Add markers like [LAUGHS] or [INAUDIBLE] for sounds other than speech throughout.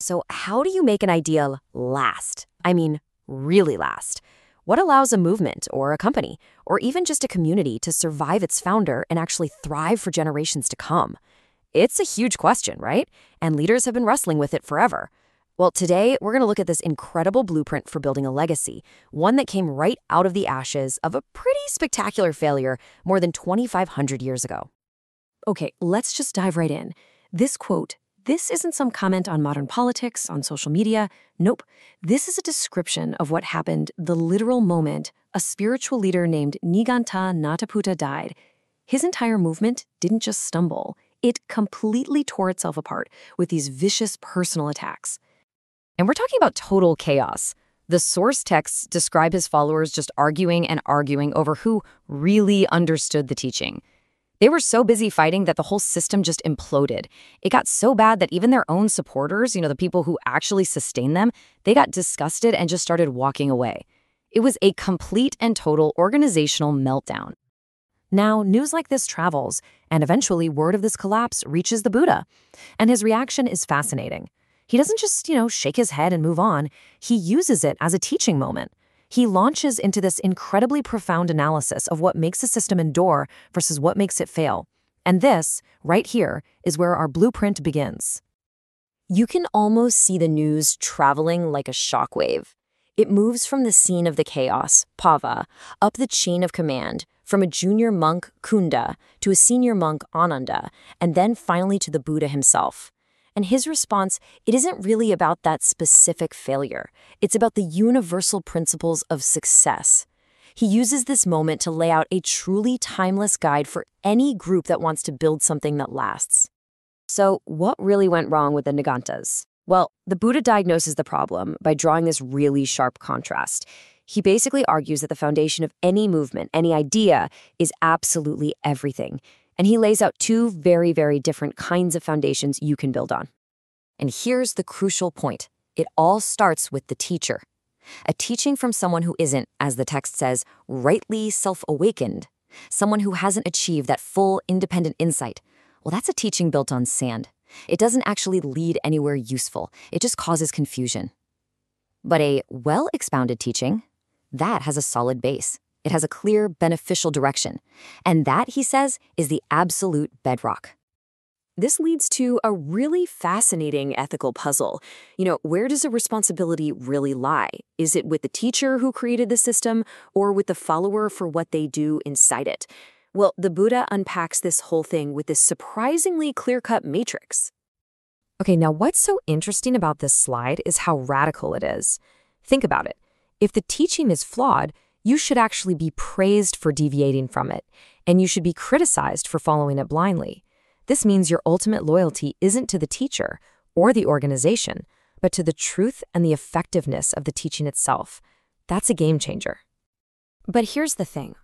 So, how do you make an idea last? I mean, really last? What allows a movement or a company or even just a community to survive its founder and actually thrive for generations to come? It's a huge question, right? And leaders have been wrestling with it forever. Well, today we're going to look at this incredible blueprint for building a legacy, one that came right out of the ashes of a pretty spectacular failure more than 2,500 years ago. Okay, let's just dive right in. This quote this isn't some comment on modern politics, on social media. Nope. This is a description of what happened the literal moment a spiritual leader named Nigantha Nataputta died. His entire movement didn't just stumble, it completely tore itself apart with these vicious personal attacks. And we're talking about total chaos. The source texts describe his followers just arguing and arguing over who really understood the teaching. They were so busy fighting that the whole system just imploded. It got so bad that even their own supporters, you know, the people who actually sustain them, they got disgusted and just started walking away. It was a complete and total organizational meltdown. Now, news like this travels, and eventually word of this collapse reaches the Buddha. And his reaction is fascinating. He doesn't just, you know, shake his head and move on. He uses it as a teaching moment he launches into this incredibly profound analysis of what makes a system endure versus what makes it fail. And this, right here, is where our blueprint begins. You can almost see the news traveling like a shockwave. It moves from the scene of the chaos, Pava, up the chain of command, from a junior monk, Kunda, to a senior monk, Ananda, and then finally to the Buddha himself. And his response, it isn't really about that specific failure. It's about the universal principles of success. He uses this moment to lay out a truly timeless guide for any group that wants to build something that lasts. So, what really went wrong with the Nagantas? Well, the Buddha diagnoses the problem by drawing this really sharp contrast. He basically argues that the foundation of any movement, any idea, is absolutely everything. And he lays out two very, very different kinds of foundations you can build on. And here's the crucial point it all starts with the teacher. A teaching from someone who isn't, as the text says, rightly self awakened, someone who hasn't achieved that full independent insight. Well, that's a teaching built on sand. It doesn't actually lead anywhere useful, it just causes confusion. But a well expounded teaching, that has a solid base. It has a clear, beneficial direction. And that, he says, is the absolute bedrock. This leads to a really fascinating ethical puzzle. You know, where does the responsibility really lie? Is it with the teacher who created the system or with the follower for what they do inside it? Well, the Buddha unpacks this whole thing with this surprisingly clear cut matrix. Okay, now what's so interesting about this slide is how radical it is. Think about it. If the teaching is flawed, you should actually be praised for deviating from it, and you should be criticized for following it blindly. This means your ultimate loyalty isn't to the teacher or the organization, but to the truth and the effectiveness of the teaching itself. That's a game changer. But here's the thing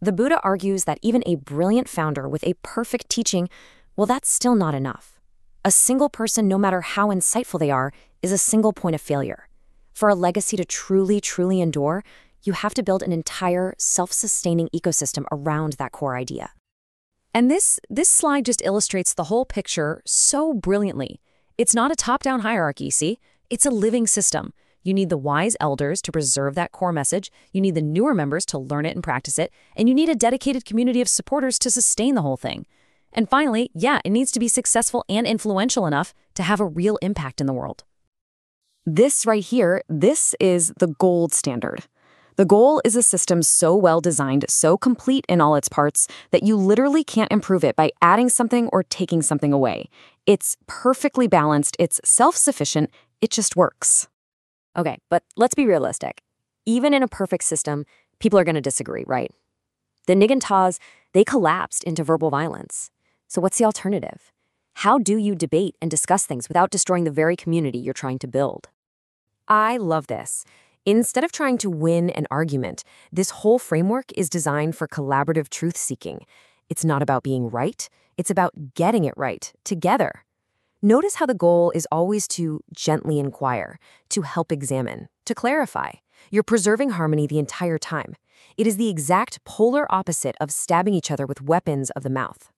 the Buddha argues that even a brilliant founder with a perfect teaching, well, that's still not enough. A single person, no matter how insightful they are, is a single point of failure. For a legacy to truly, truly endure, you have to build an entire self-sustaining ecosystem around that core idea. And this, this slide just illustrates the whole picture so brilliantly. It's not a top-down hierarchy, see? It's a living system. You need the wise elders to preserve that core message, you need the newer members to learn it and practice it, and you need a dedicated community of supporters to sustain the whole thing. And finally, yeah, it needs to be successful and influential enough to have a real impact in the world. This right here, this is the gold standard. The goal is a system so well designed, so complete in all its parts, that you literally can't improve it by adding something or taking something away. It's perfectly balanced, it's self sufficient, it just works. Okay, but let's be realistic. Even in a perfect system, people are going to disagree, right? The Niganthas, they collapsed into verbal violence. So what's the alternative? How do you debate and discuss things without destroying the very community you're trying to build? I love this. Instead of trying to win an argument, this whole framework is designed for collaborative truth seeking. It's not about being right, it's about getting it right together. Notice how the goal is always to gently inquire, to help examine, to clarify. You're preserving harmony the entire time. It is the exact polar opposite of stabbing each other with weapons of the mouth.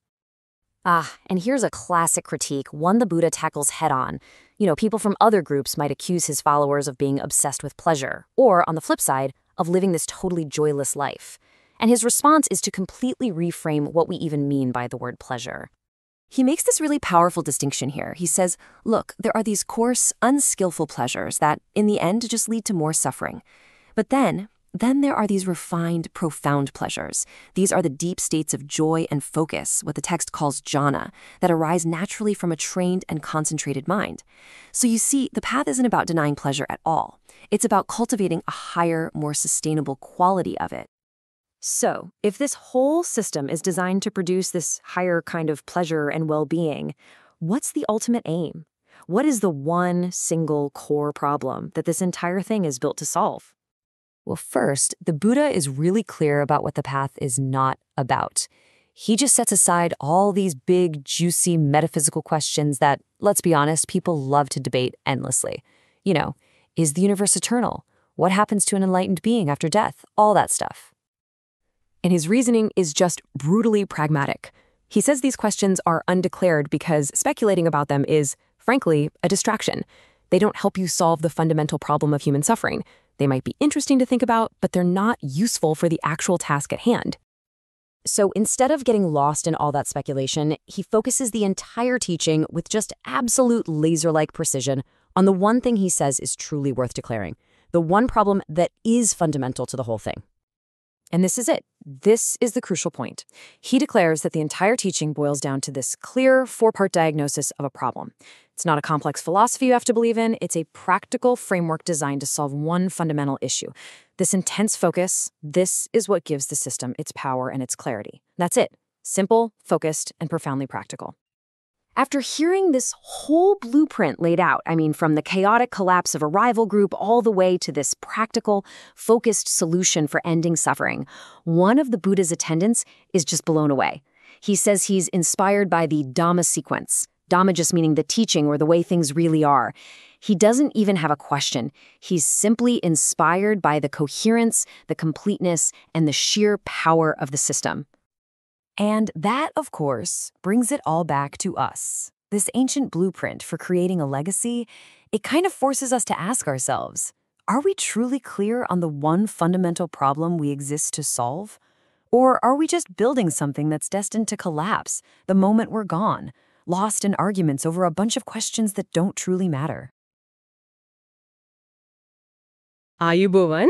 Ah, and here's a classic critique, one the Buddha tackles head on. You know, people from other groups might accuse his followers of being obsessed with pleasure, or, on the flip side, of living this totally joyless life. And his response is to completely reframe what we even mean by the word pleasure. He makes this really powerful distinction here. He says, look, there are these coarse, unskillful pleasures that, in the end, just lead to more suffering. But then, then there are these refined, profound pleasures. These are the deep states of joy and focus, what the text calls jhana, that arise naturally from a trained and concentrated mind. So you see, the path isn't about denying pleasure at all. It's about cultivating a higher, more sustainable quality of it. So, if this whole system is designed to produce this higher kind of pleasure and well being, what's the ultimate aim? What is the one single core problem that this entire thing is built to solve? Well, first, the Buddha is really clear about what the path is not about. He just sets aside all these big, juicy metaphysical questions that, let's be honest, people love to debate endlessly. You know, is the universe eternal? What happens to an enlightened being after death? All that stuff and his reasoning is just brutally pragmatic. He says these questions are undeclared because speculating about them is, frankly, a distraction. They don't help you solve the fundamental problem of human suffering. They might be interesting to think about, but they're not useful for the actual task at hand. So instead of getting lost in all that speculation, he focuses the entire teaching with just absolute laser like precision on the one thing he says is truly worth declaring the one problem that is fundamental to the whole thing. And this is it. This is the crucial point. He declares that the entire teaching boils down to this clear four part diagnosis of a problem. It's not a complex philosophy you have to believe in, it's a practical framework designed to solve one fundamental issue. This intense focus, this is what gives the system its power and its clarity. That's it. Simple, focused, and profoundly practical. After hearing this whole blueprint laid out, I mean, from the chaotic collapse of a rival group all the way to this practical, focused solution for ending suffering, one of the Buddha's attendants is just blown away. He says he's inspired by the Dhamma sequence, Dhamma just meaning the teaching or the way things really are. He doesn't even have a question. He's simply inspired by the coherence, the completeness, and the sheer power of the system. And that, of course, brings it all back to us. This ancient blueprint for creating a legacy, it kind of forces us to ask ourselves, are we truly clear on the one fundamental problem we exist to solve? Or are we just building something that's destined to collapse the moment we're gone, lost in arguments over a bunch of questions that don't truly matter? ආයුබෝවන්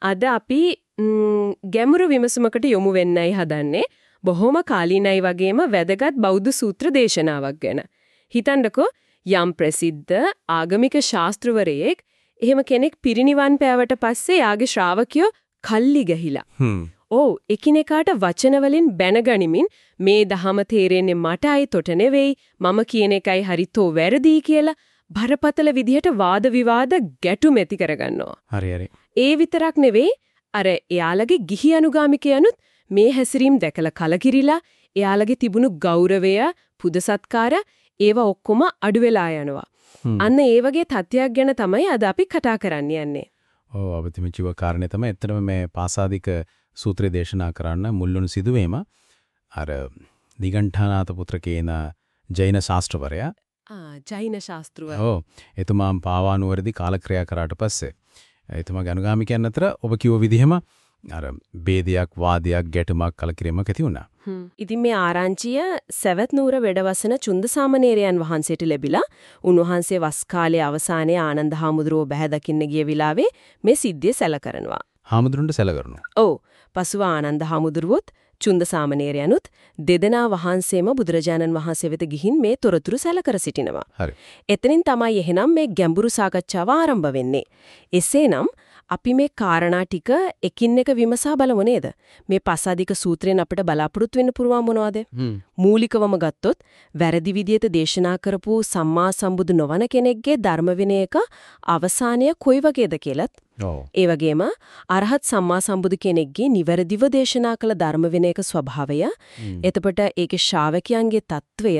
අද අපි ගැමුරු විමසුමකට යොමු වෙන්නයි හදන්නේ බොහොම කාලීනයි වගේම වැදගත් බෞද්ධ සූත්‍ර දේශනාවක් ගැන. හිතන්නකෝ යම් ප්‍රසිද්ධ ආගමික ශාස්ත්‍රවරයෙක් එහෙම කෙනෙක් පිරිනිවන් පෑවට පස්සේ යාගේ ශ්‍රාවකයෝ කල්ලි ගහිලා. ඔව් එකිනෙකාට වචන වලින් බැනගනිමින් මේ දහම තේරෙන්නේ මට අයිතොට නෙවෙයි මම කියන එකයි හරිතෝ වැරදි කියලා බරපතල විදිහට වාද විවාද ගැටුම් ඇති කරගන්නවා. හරි හරි. ඒ විතරක් නෙවෙයි අර එයාලගේ ගිහි අනුගාමිකයනුත් මේ හැසිරීම් දැකලා කලකිරිලා එයාලගේ තිබුණු ගෞරවය පුද සත්කාර ඒවා ඔක්කොම අඩු වෙලා යනවා. අන්න ඒ වගේ තත්ත්වයක් ගැන තමයි අද අපි කතා කරන්න යන්නේ. ඔව් අවතිමිචිව කාරණේ තමයි එතනම මේ පාසාදික සූත්‍රය දේශනා කරන්න මුල්ලුණු සිදුවීම අර දිගණ්ඨානාත පුත්‍ර කියන ජෛන ශාස්ත්‍රවරයා ආ ජෛන ශාස්ත්‍රව. ඔව් එතුමාම පාවානුවරදී කාලක්‍රියා කරාට පස්සේ එතුමා ගනුගාමිකයන් අතර ඔබ කිව්ව විදිහම අර ભેදයක් වාදයක් ගැටුමක් කලකිරීමක් ඇති වුණා. ඉතින් මේ ආරංචිය සවැත් නුවර වැඩවසන චුන්දසාමණේරයන් වහන්සේට ලැබිලා උන්වහන්සේ වස් කාලයේ අවසානයේ ආනන්ද හාමුදුරුව බැහැ දකින්න ගිය වෙලාවේ මේ සිද්ධිය සැල කරනවා. හාමුදුරන්ට සැල කරනවා. ඔව්. පසුව ආනන්ද හාමුදුරුවොත් චුන්දසාමණේරයනුත් දෙදෙනා වහන්සේම බුදුරජාණන් වහන්සේ වෙත ගිහින් මේ තොරතුරු සැල කර සිටිනවා. හරි. එතනින් තමයි එහෙනම් මේ ගැඹුරු සාකච්ඡාව ආරම්භ වෙන්නේ. එසේනම් අපි මේ කාරණා ටික එකින් එක විමසා බලමු නේද? මේ පසාදික සූත්‍රයෙන් අපිට බලාපොරොත්තු වෙන්න පුළුවන් මොනවද? මූලිකවම ගත්තොත් වැරදි විදියට දේශනා කරපු සම්මා සම්බුදු නොවන කෙනෙක්ගේ ධර්ම විනයක අවසානය කොයි වගේද කියලත්? ඒ වගේම අරහත් සම්මා සම්බුදු කෙනෙක්ගේ නිවැරදිව දේශනා කළ ධර්ම විනයක ස්වභාවය එතකොට ඒකේ ශ්‍රාවකයන්ගේ తත්වය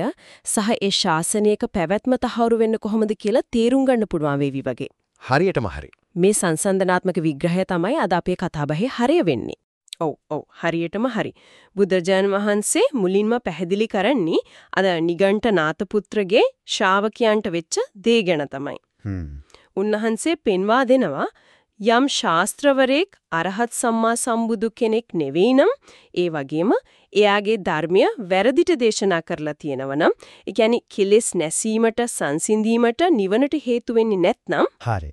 සහ ඒ ශාසනයක පැවැත්ම තහවුරු වෙන්න කොහොමද කියලා තේරුම් ගන්න පුළුවන් වේවි වගේ. හරියටම හරියි මේ සංසන්දනාත්මක විග්‍රහය තමයි අද අපේ කතාබහේ හරය වෙන්නේ. ඔව් ඔව් හරියටම හරි. බුදුරජාණන් වහන්සේ මුලින්ම පැහැදිලි කරන්නේ අද නිගණ්ඨනාත පුත්‍රගේ ශ්‍රාවකයන්ට වෙච්ච දේ ගැන තමයි. උන්වහන්සේ පෙන්වා දෙනවා යම් ශාස්ත්‍රවරයෙක් අරහත් සම්මා සම්බුදු කෙනෙක් නෙවෙයි නම් ඒ වගේම එයාගේ ධර්මය වැරදිට දේශනා කරලා තියෙනවා නම් ඒ කියන්නේ කෙලෙස් නැසීමට සංසිඳීමට නිවනට හේතු වෙන්නේ නැත්නම් හරි.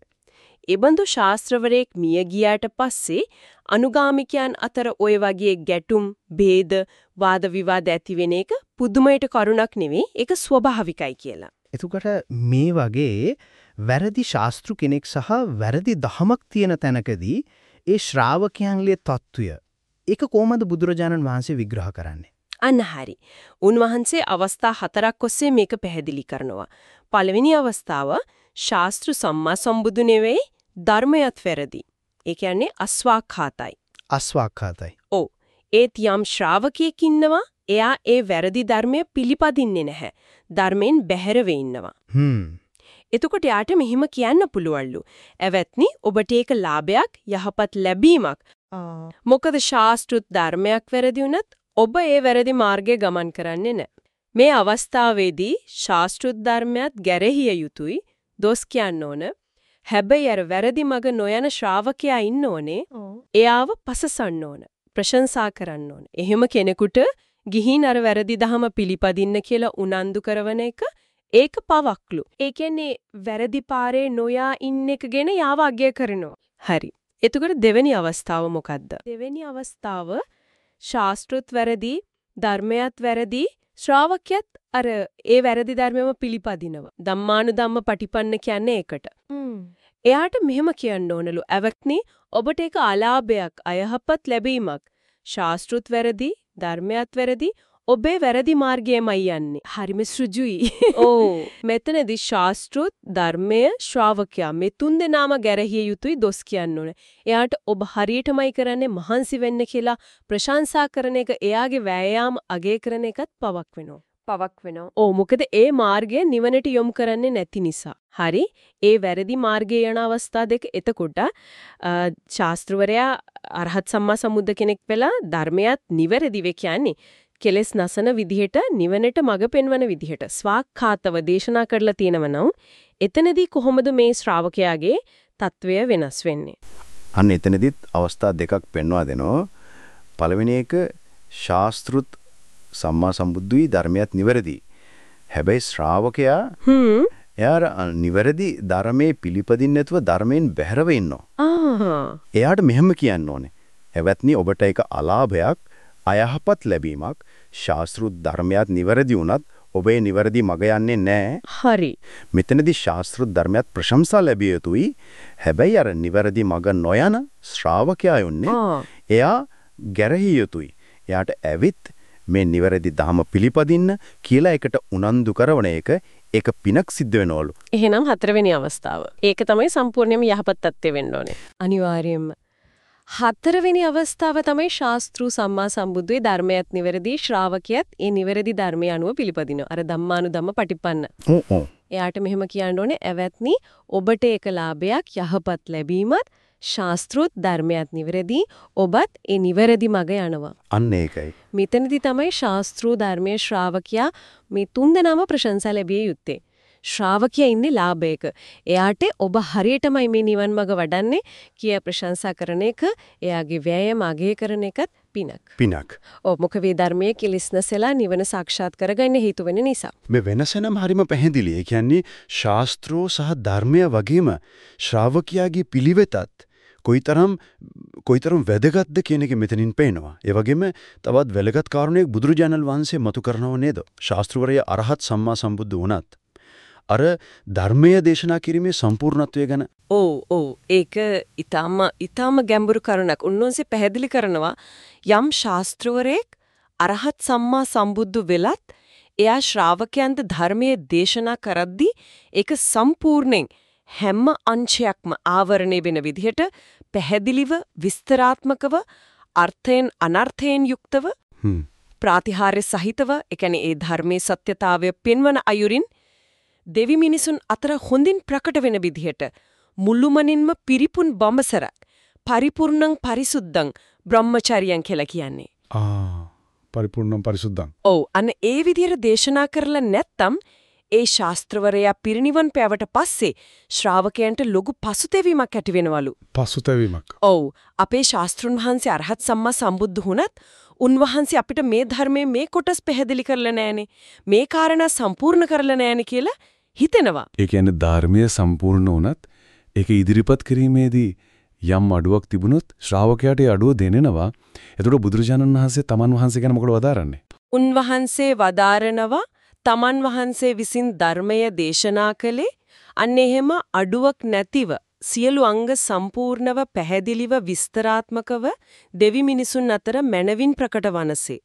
එබඳු ශාස්ත්‍රවරයෙක් මිය ගියාට පස්සේ අනුගාමිකයන් අතර ওই වගේ ගැටුම්, ભેද, වාද විවාද ඇති වෙන එක පුදුමයට කරුණක් නෙවෙයි, ඒක ස්වභාවිකයි කියලා. එතකොට මේ වගේ වැරදි ශාස්ත්‍රු කෙනෙක් සහ වැරදි දහමක් තියෙන තැනකදී ඒ ශ්‍රාවකයන්ගේ తত্ত্বය ඒක කොහොමද බුදුරජාණන් වහන්සේ විග්‍රහ කරන්නේ? අන්න හරි. උන්වහන්සේ අවස්ථා හතරක් ඔස්සේ මේක පැහැදිලි කරනවා. පළවෙනි අවස්ථාව ශාස්ත්‍ර සම්මා සම්බුදු නෙවෙයි ධර්මයත් වැරදි. ඒ කියන්නේ අස්වාක්ඛාතයි. අස්වාක්ඛාතයි. ඔව්. ඒත් යම් ශ්‍රාවකයෙක් ඉන්නවා එයා ඒ වැරදි ධර්මය පිළිපදින්නේ නැහැ. ධර්මයෙන් බැහැර ඉන්නවා. හ්ම්. එතකොට යාට මෙහිම කියන්න පුළුවන්ලු. "ඇවැත්නි ඔබට ඒක ලාභයක් යහපත් ලැබීමක්." මොකද ශාස්ත්‍රුත් ධර්මයක් වැරදි වුණත් ඔබ ඒ වැරදි මාර්ගයේ ගමන් කරන්නේ නැහැ. මේ අවස්ථාවේදී ශාස්ත්‍රුත් ධර්මයක් ගැරහිය යුතුයි. දොස් කියන්න ඕන. හැබැයි අර වැරදි මග නොයන ශ්‍රාවකයා ඉන්න ඕනේ. එයාව පසසන්න ඕන. ප්‍රශංසා කරන්න ඕන. එහෙම කෙනෙකුට ගිහින් අර වැරදි දහම පිළිපදින්න කියලා උනන්දු කරන එක ඒක පවක්ලු. ඒ කියන්නේ වැරදි පාරේ නොයා ඉන්න එක ගැන යාව අගය කරනවා. හරි. එතකොට දෙවෙනි අවස්ථාව මොකද්ද? දෙවෙනි අවස්ථාව ශාස්ත්‍රොත් වැරදි, ධර්මයක් වැරදි, ශ්‍රාවකයත් අර ඒ වැරදි ධර්මෙම පිළිපදිනවා. ධම්මානුධම්ම පටිපන්න කියන්නේ ඒකට. එයාට මෙහෙම කියන්න ඕනලු. "අවක්නි ඔබට ඒක අලාභයක්, අයහපත් ලැබීමක්. ශාස්ත්‍රුත් වැරදි, ධර්මයක් වැරදි, ඔබේ වැරදි මාර්ගයමයි යන්නේ. හරිම සෘජුයි. ඕ [LAUGHS] මෙතනදී ශාස්ත්‍රොත් ධර්මය ශ්‍රාවකයා මේ තුන් දෙනාම ගැරහිය යුතුයි දොස් කියන්න ඕනේ. එයාට ඔබ හරියටමයි කරන්නේ මහන්සි වෙන්න කියලා ප්‍රශංසා කරන එක එයාගේ වෑයාම අගය කරන එකත් පවක් වෙනවා. පවක් වෙනවා. ඕ මොකද ඒ මාර්ගය නිවනට යොමු කරන්නේ නැති නිසා. හරි. ඒ වැරදි මාර්ගයේ යන අවස්ථා දෙක එතකොට ශාස්ත්‍රවරයා අරහත් සම්මා සම්බුද්ධ කෙනෙක් වෙලා ධර්මයක් නිවැරදිව කියන්නේ කෙලෙස් නසන විදිහට නිවනට මඟ පෙන්වන විදිහට ස්වාක්ඛාතව දේශනා කරලා තියෙනව නම් එතනදී කොහොමද මේ ශ්‍රාවකයාගේ తත්වය වෙනස් වෙන්නේ? අන්න එතනදිත් අවස්ථා දෙකක් පෙන්වා දෙනවා. පළවෙනි එක ශාස්ත්‍රුත් සම්මා සම්බුද්ධුයි ධර්මයක් නිවැරදි. හැබැයි ශ්‍රාවකයා හ්ම් එයා නිවැරදි ධර්මයේ පිළිපදින්න නැතුව ධර්මයෙන් බැහැරව ඉන්නවා. එයාට මෙහෙම කියන්න ඕනේ. එවත්නි ඔබට ඒක අලාභයක් අයහපත් ලැබීමක් ශාස්ත්‍රුත් ධර්මයක් නිවැරදි වුණත් ඔබේ නිවැරදි මග යන්නේ නැහැ. හරි. මෙතනදී ශාස්ත්‍රුත් ධර්මයක් ප්‍රශංසා ලැබිය යුතුයි. හැබැයි අර නිවැරදි මග නොයන ශ්‍රාවකයා යන්නේ එයා ගැරහිය යුතුයි. එයාට ඇවිත් මේ නිවැරදි ධහම පිළිපදින්න කියලා එකට උනන්දු කරන එක ඒක පිනක් සිද්ධ වෙනවලු. එහෙනම් හතරවෙනි අවස්ථාව. ඒක තමයි සම්පූර්ණයෙන්ම යහපත් තත්ත්වෙ වෙන්න ඕනේ. අනිවාර්යයෙන්ම. හතරවෙනි අවස්ථාව තමයි ශාස්ත්‍රු සම්මා සම්බුද්ධේ ධර්මයත් නිවැරදි ශ්‍රාවකයත් ඒ නිවැරදි ධර්මය අනුව පිළිපදිනවා. අර ධම්මානුධම්ම පටිපන්න. ඔව් ඔව්. එයාට මෙහෙම කියන්න ඕනේ ඇවැත්නි ඔබට ඒක ලාභයක් යහපත් ලැබීමත් ශාස්ත්‍රුත් ධර්මයත් නිවැරදි ඔබත් ඒ නිවැරදි මග යනවා. අන්න ඒකයි. මෙතනදී තමයි ශාස්ත්‍රු ධර්මයේ ශ්‍රාවකයා මේ තුන්දෙනාම ප්‍රශංසා ලැබිය යුත්තේ. ශ්‍රාවකයා ඉන්නේ ලාභයක. එයාට ඔබ හරියටමයි මේ නිවන් මඟ වඩන්නේ කිය ප්‍රශංසා කරන එක, එයාගේ වෑයම අගය කරන එකත් පිනක්. පිනක්. ඔව් මොක වේ ධර්මයේ කිලිස්නසලා නිවන සාක්ෂාත් කරගන්න හේතු වෙන නිසා. මේ වෙනස නම් හරිම පැහැදිලි. ඒ කියන්නේ ශාස්ත්‍රෝ සහ ධර්මය වගේම ශ්‍රාවකයාගේ පිළිවෙතත් කොයිතරම් කොයිතරම් වැදගත්ද කියන එක මෙතනින් පේනවා. ඒ වගේම තවත් වැදගත් කාරණයක් බුදුරජාණන් වහන්සේ මතු කරනව නේද? ශාස්ත්‍රවරය අරහත් සම්මා සම්බුද්ධ වුණත් අර ධර්මයේ දේශනා කිරීමේ සම්පූර්ණත්වය ගැන ඔව් ඔව් ඒක ඊටාම ඊටාම ගැඹුරු කරුණක්. උන්වහන්සේ පැහැදිලි කරනවා යම් ශාස්ත්‍රවරයෙක් අරහත් සම්මා සම්බුද්ධ වෙලත් එයා ශ්‍රාවකයන්ට ධර්මයේ දේශනා කරද්දී ඒක සම්පූර්ණයෙන් හැම අංශයක්ම ආවරණය වෙන විදිහට පැහැදිලිව විස්තරාත්මකව අර්ථයෙන් අනර්ථයෙන් යුක්තව ප්‍රාතිහාර්ය සහිතව ඒ කියන්නේ ඒ ධර්මයේ සත්‍යතාවය පෙන්වන අයුරින් දෙවි මිනිසුන් අතර හොඳින් ප්‍රකට වෙන විදිහට මුළුමනින්ම පිරිපුන් බඹසරක් පරිපූර්ණං පරිසුද්ධං බ්‍රහ්මචාරියන් කියලා කියන්නේ. ආ පරිපූර්ණම් පරිසුද්ධං. ඔව් අන්න ඒ විදිහට දේශනා කරලා නැත්තම් ඒ ශාස්ත්‍රවරයා පිරිනිවන් පෑවට පස්සේ ශ්‍රාවකයන්ට ලොකු පසුතැවීමක් ඇති වෙනවලු. පසුතැවීමක්. ඔව් අපේ ශාස්ත්‍රුන් වහන්සේ අරහත් සම්මා සම්බුද්ධ වුණත් උන්වහන්සේ අපිට මේ ධර්මයේ මේ කොටස් පැහැදිලි කරලා නැහනේ. මේ කාරණා සම්පූර්ණ කරලා නැහනේ කියලා හිතෙනවා. ඒ කියන්නේ ධර්මයේ සම්පූර්ණ වුණත් ඒක ඉදිරිපත් කිරීමේදී යම් අඩුවක් තිබුණොත් ශ්‍රාවකයාට ඒ අඩුව දෙනෙනවා. එතකොට බුදුරජාණන් වහන්සේ තමන් වහන්සේ ගැන මොකද වදාරන්නේ? උන්වහන්සේ වදාරනවා තමන් වහන්සේ විසින් ධර්මය දේශනා කළේ අන්න එහෙම අඩුවක් නැතිව සියලු අංග සම්පූර්ණව පැහැදිලිව විස්තරාත්මකව දෙවි මිනිසුන් අතර මනවින් ප්‍රකට වනසේ.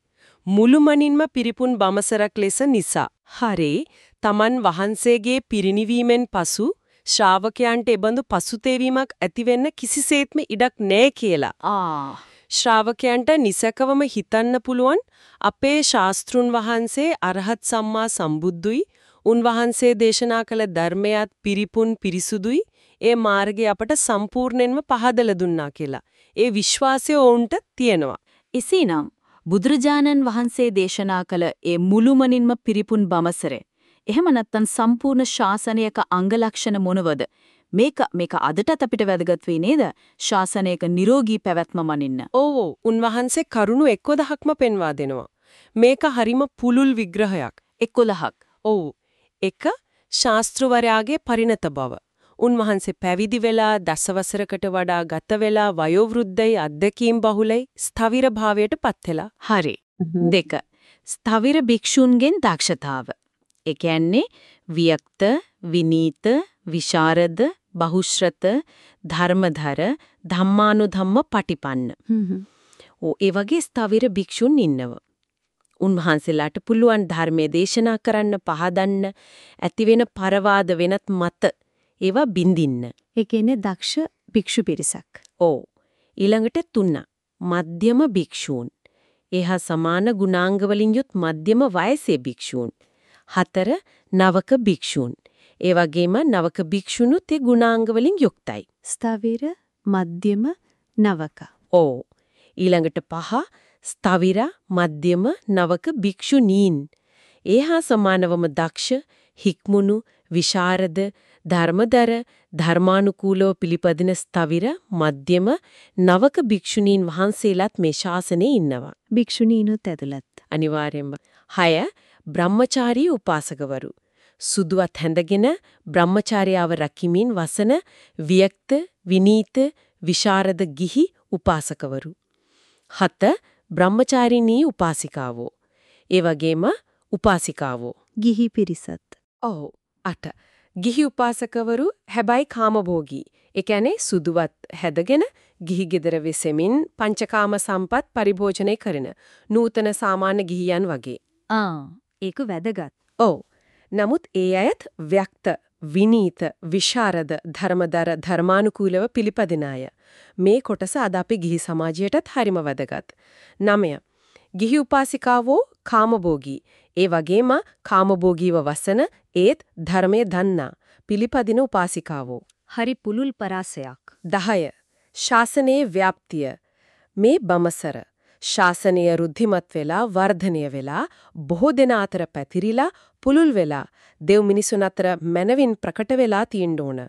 මුළුමනින්ම පිරිපුන් බමසරක් ලෙස නිසා. හරේ තමන් වහන්සේගේ පිරිණිවීමෙන් පසු ශ්‍රාවකයන්ට එබඳු පසුතැවීමක් ඇති වෙන්න කිසිසේත්ම ඉඩක් නැහැ කියලා. ආ. ශ්‍රාවකයන්ට නිසකවම හිතන්න පුළුවන් අපේ ශාස්ත්‍රුන් වහන්සේ අරහත් සම්මා සම්බුද්ධුයි උන්වහන්සේ දේශනා කළ ධර්මයත් පිරිපුන් පිරිසුදුයි ඒ මාර්ගය අපට සම්පූර්ණයෙන්ම පහදලා දුන්නා කියලා. ඒ විශ්වාසය ඔවුන්ට තියෙනවා. එසේනම් බුදුරජාණන් වහන්සේ දේශනා කළ ඒ මුළුමනින්ම පිරිපුන් බමසරේ එහෙම නැත්නම් සම්පූර්ණ ශාසනයක අංග ලක්ෂණ මොනවද මේක මේක අදටත් අපිට වැදගත් වෙයි නේද ශාසනයක නිරෝගී පැවැත්ම මනින්න ඔව් ඔව් උන්වහන්සේ කරුණු 11ක්ම පෙන්වා දෙනවා. මේක හරිම පුලුල් විග්‍රහයක්. 11ක් ඔව්. එක ශාස්ත්‍රවරයාගේ පරිණත බව. උන්වහන්සේ පැවිදි වෙලා දසවසරකට වඩා ගත වෙලා වයෝවෘද්ධයි අධ්‍යක්ීම් බහුලයි ස්ථවිර භාවයට පත් වෙලා. හරි දෙක ස්ථවිර භික්ෂුන්ගෙන් දක්ෂතාව ඒ කියන්නේ වික්ත විනීත විශාරද බහුශ්‍රත ධර්මධර ධම්මානුධම්ම පටිපන්න ඕ ඒ වගේ ස්ථවිර භික්ෂුන් ඉන්නව. උන්වහන්සේලාට පුළුවන් ධර්මයේ දේශනා කරන්න පහදන්න ඇති වෙන පරවාද වෙනත් මත ඒවා බින්දින්න. ඒ කියන්නේ දක්ෂ භික්ෂු පිරිසක්. ඕ ඊළඟට තුන මධ්‍යම භික්ෂූන්. එහා සමාන ගුණාංග වලින් යුත් මධ්‍යම වයසේ භික්ෂූන්. හතර නවක භික්ෂූන්. ඒ වගේම නවක භික්ෂුණුත් ඒ ගුණාංග වලින් යුක්තයි. ස්ථවිර මධ්‍යම නවක. ඕ ඊළඟට පහ ස්ථවිර මධ්‍යම නවක භික්ෂුණීන්. ඒහා සමානවම දක්ෂ හික්මුණු විශාරද ධර්මදර ධර්මානුකූලව පිළිපදින ස්ථවිර මධ්‍යම නවක භික්ෂුණීන් වහන්සේලාත් මේ ශාසනයේ ඉන්නවා. භික්ෂුණීනුත් ඇතුළත්. අනිවාර්යෙන්ම. 6. බ්‍රහ්මචාරී උපාසකවරු. සුදුවත් හැඳගෙන බ්‍රහ්මචාර්යාව රකිමින් වසන වික්ත විනීත විශාරද ගිහි උපාසකවරු. 7. බ්‍රහ්මචාරිණී උපාසිකාවෝ. ඒ වගේම උපාසිකාවෝ. ගිහි පිරිසත්. ඔව් 8. ගිහි උපාසකවරු හැබැයි කාමභෝගී. ඒ කියන්නේ සුදුවත් හැදගෙන ගිහි ගෙදර වෙසෙමින් පංචකාම සම්පත් පරිභෝජනය කරන නූතන සාමාන්‍ය ගිහියන් වගේ. ආ ඒක වැදගත්. ඔව්. නමුත් ඒ අයත් ව්‍යක්ත විනීත විශාරද ධර්මදර ධර්මානුකූලව පිළිපදින අය. මේ කොටස අද අපේ ගිහි සමාජයටත් හරිම වැදගත්. 9. ගිහි උපාසිකාවෝ කාමභෝගී. ඒ වගේම කාමභෝගීව වසන ඒත් ධර්මයේ දන්නා පිළිපදින උපාසිකාවෝ. හරි පුලුල් පරාසයක්. 10. ශාසනයේ ව්‍යාප්තිය. මේ බමසර ශාසනය රුද්ධිමත් වෙලා වර්ධනය වෙලා බොහෝ දෙනා අතර පැතිරිලා පුලුල් වෙලා දෙව් මිනිසුන් අතර මනවින් ප්‍රකට වෙලා තියෙන්න ඕන.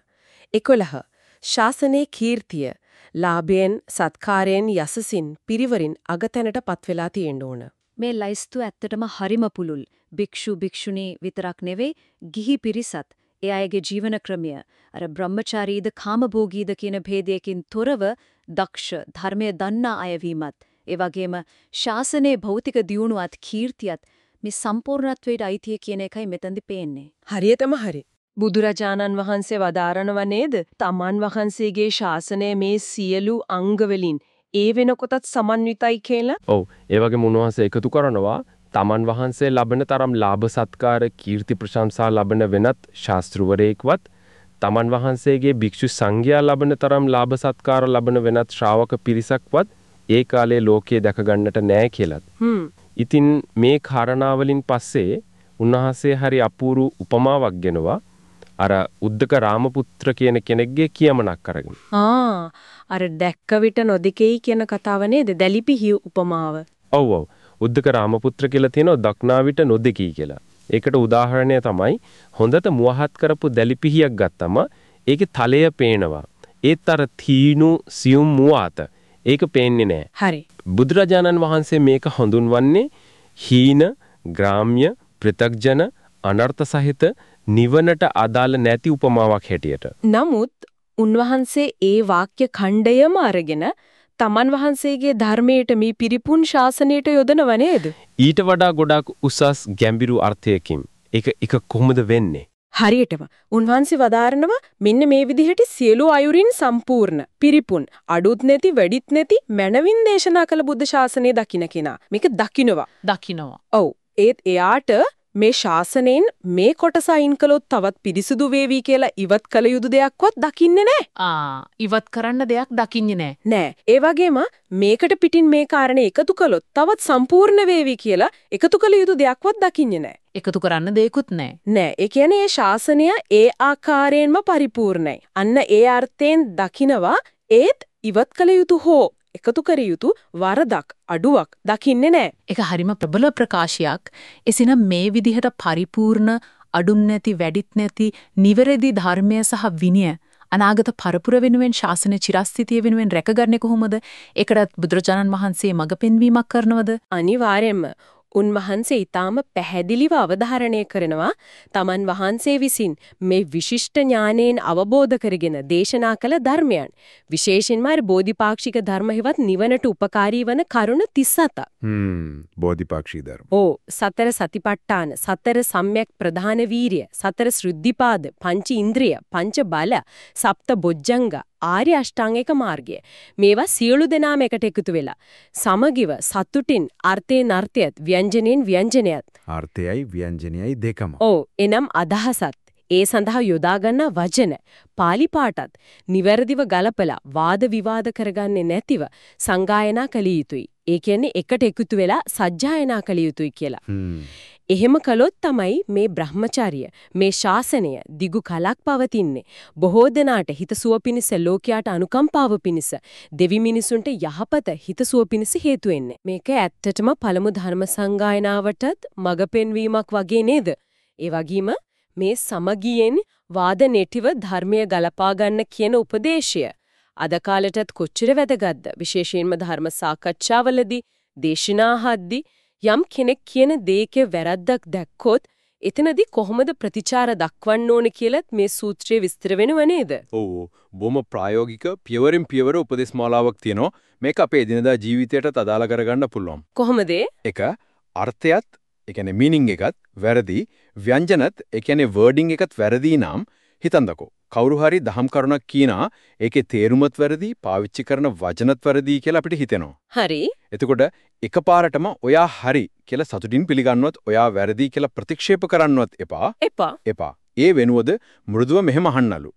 11. ශාසනයේ කීර්තිය ලාභයෙන් සත්කාරයෙන් යසසින් පිරිවරින් අගතැනටපත් වෙලා තියෙන්න ඕන. මේ ලයිස්තු ඇත්තටම හරිම පුලුල්. භික්ෂු භික්ෂුණී විතරක් නෙවෙයි ගිහි පිරිසත් ඒ අයගේ ජීවන ක්‍රමය අර බ්‍රහ්මචාරීද කාමභෝගීද කියන ભેදයකින් තොරව දක්ෂ ධර්මය දන්නා අය වීමත් ඒ වගේම ශාසනයේ භෞතික දියුණුවත් කීර්තියත් මේ සම්පූර්ණත්වයට අයිතිය කියන එකයි මෙතනදි පේන්නේ. හරියටම හරි. බුදුරජාණන් වහන්සේ වදාරනව නේද? තමන් වහන්සේගේ ශාසනය මේ සියලු අංග වලින් ඒ වෙනකොටත් සමන්විතයි කියලා. ඔව් ඒ වගේම උන්වහන්සේ එකතු කරනවා තමන් වහන්සේ ලබන තරම් ලාභ සත්කාර කීර්ති ප්‍රශංසා ලබන වෙනත් ශාස්ත්‍රවරයෙක්වත් තමන් වහන්සේගේ භික්ෂු සංඝයා ලබන තරම් ලාභ සත්කාර ලබන වෙනත් ශ්‍රාවක පිරිසක්වත් ඒ කාලේ ලෝකයේ දැක ගන්නට නෑ කියලත්. ඉතින් මේ කාරණාවලින් පස්සේ උන්වහන්සේ හරි අපූරු උපමාවක් ගෙනවා අර උද්දක රාමපුත්‍ර කියන කෙනෙක්ගේ කියමනක් අරගෙන. ආ අර දැක්ක විට නොදිකෙයි කියන කතාව නේද? දැලිපිහි උපමාව. ඔව් ඔව්. උද්දක රාමපුත්‍ර කියලා තියෙනවා දක්නා විට නොදෙකී කියලා. ඒකට උදාහරණය තමයි හොඳට මුවහත් කරපු දැලිපිහියක් ගත්තම ඒකේ තලය පේනවා. ඒත් අර තීනු සියුම් මුවාත ඒක පේන්නේ නැහැ. හරි. බුදුරජාණන් වහන්සේ මේක හඳුන්වන්නේ හීන, ග්‍රාම්‍ය, පෘථග්ජන, අනර්ථ සහිත නිවනට අදාළ නැති උපමාවක් හැටියට. නමුත් උන්වහන්සේ ඒ වාක්‍ය ඛණ්ඩයම අරගෙන තමන් වහන්සේගේ ධර්මයට මේ පිරිපුන් ශාසනයට යොදනව නේද? ඊට වඩා ගොඩාක් උසස් ගැඹිරු අර්ථයකින් ඒක එක කොහොමද වෙන්නේ? හරියටම. උන්වහන්සේ වදාරනවා මෙන්න මේ විදිහට සියලු අයුරින් සම්පූර්ණ පිරිපුන් අඩුත් නැති වැඩිත් නැති මනවින් දේශනා කළ බුද්ධ ශාසනය දකින්න කෙනා. මේක දකින්නවා දකින්නවා. ඔව්. ඒත් එයාට මේ ශාසනයෙන් මේ කොටස අයින් කළොත් තවත් පිරිසුදු වේවි කියලා ඉවත් කළ යුතු දෙයක්වත් දකින්නේ නැහැ. ආ ඉවත් කරන්න දෙයක් දකින්නේ නැහැ. නෑ. ඒ වගේම මේකට පිටින් මේ කාරණේ එකතු කළොත් තවත් සම්පූර්ණ වේවි කියලා එකතු කළ යුතු දෙයක්වත් දකින්නේ නෑ. එකතු කරන්න දෙයක්වත් නැහැ. නෑ. ඒ කියන්නේ මේ ශාසනය ඒ ආකාරයෙන්ම පරිපූර්ණයි. අන්න ඒ අර්ථයෙන් දකිනවා ඒත් ඉවත් කළ යුතු හෝ එකතු කර යුතු වරදක් අඩුවක් දකින්නේ නෑ. ඒක හරිම ප්‍රබල ප්‍රකාශයක්. එසිනම් මේ විදිහට පරිපූර්ණ අඩුම් නැති වැඩිත් නැති නිවැරදි ධර්මය සහ විනය අනාගත පරපුර වෙනුවෙන් ශාසන චිරස්ථිතිය වෙනුවෙන් රැකගන්නේ කොහොමද? ඒකටත් බුදුරජාණන් වහන්සේ මඟ පෙන්වීමක් කරනවද? අනිවාර්යෙන්ම උන්වහන්සේ ඊටාම පැහැදිලිව අවධාරණය කරනවා තමන් වහන්සේ විසින් මේ විශිෂ්ට ඥානයෙන් අවබෝධ කරගෙන දේශනා කළ ධර්මයන් විශේෂයෙන්ම බෝධිපාක්ෂික ධර්ම හිවත් නිවනට උපකාරී වන කරුණ 37. හ්ම් බෝධිපාක්ෂී ධර්ම. ඕ සතර සතිපට්ඨාන සතර සම්‍යක් ප්‍රධාන වීරිය සතර ශ්‍රුද්ධිපාද පංච ඉන්ද්‍රිය පංච බල සප්ත බොජ්ජංග ආර්ය අෂ්ටාංගික මාර්ගය මේවා සියලු දෙනාම එකට එකතු වෙලා සමගිව සතුටින් අර්ථයෙන් අර්ථයත් ව්‍යංජනෙන් ව්‍යංජනයත් අර්ථයයි ව්‍යංජනයයි දෙකම. ඕ එනම් අදහසත් ඒ සඳහා යොදා ගන්නා වචන පාලි පාටත් නිවැරදිව ගලපලා වාද විවාද කරගන්නේ නැතිව සංගායනා කළ යුතුයි. ඒ කියන්නේ එකට එකතු වෙලා සජ්ජායනා කළ යුතුයි කියලා. එහෙම කළොත් තමයි මේ බ්‍රහ්මචාරිය මේ ශාසනය දිගු කලක් පවතින්නේ. බොහෝ දෙනාට හිතසුව පිණිස ලෝකයට අනුකම්පාව පිණිස දෙවි මිනිසුන්ට යහපත හිතසුව පිණිස හේතු වෙන්නේ. මේක ඇත්තටම පළමු ධර්ම සංගායනාවටත් මඟ පෙන්වීමක් වගේ නේද? ඒ වගේම මේ සමගියෙන් වාද නැටිව ධර්මය ගලපා ගන්න කියන උපදේශය අද කාලෙටත් කොච්චර වැදගත්ද විශේෂයෙන්ම ධර්ම සාකච්ඡාවලදී දේශනාහද්දී යම් කෙනෙක් කියන දෙයක වැරද්දක් දැක්කොත් එතනදී කොහොමද ප්‍රතිචාර දක්වන්න ඕන කියලත් මේ සූත්‍රයේ විස්තර වෙනව නේද? ඔව් බොහොම ප්‍රායෝගික පියවරෙන් පියවර උපදේශ මාලාවක් තියෙනවා. මේක අපේ එදිනදා ජීවිතයටත් අදාළ කරගන්න පුළුවන්. කොහොමද? එක අර්ථයත් ඒ කියන්නේ මීනින්ග් එකත් වැරදි ව්‍යංජනත් ඒ කියන්නේ වර්ඩින් එකත් වැරදි නම් හිතන්නකෝ කවුරු හරි දහම් කරුණක් කියනා ඒකේ තේරුමත් වැරදි පාවිච්චි කරන වචනත් වැරදි කියලා අපිට හිතෙනවා. හරි. එතකොට එකපාරටම ඔයා හරි කියලා සතුටින් පිළිගන්නවත් ඔයා වැරදි කියලා ප්‍රතික්ෂේප කරන්නවත් එපා. එපා. එපා. ඒ වෙනුවද මෘදුව මෙහෙම අහන්නලු.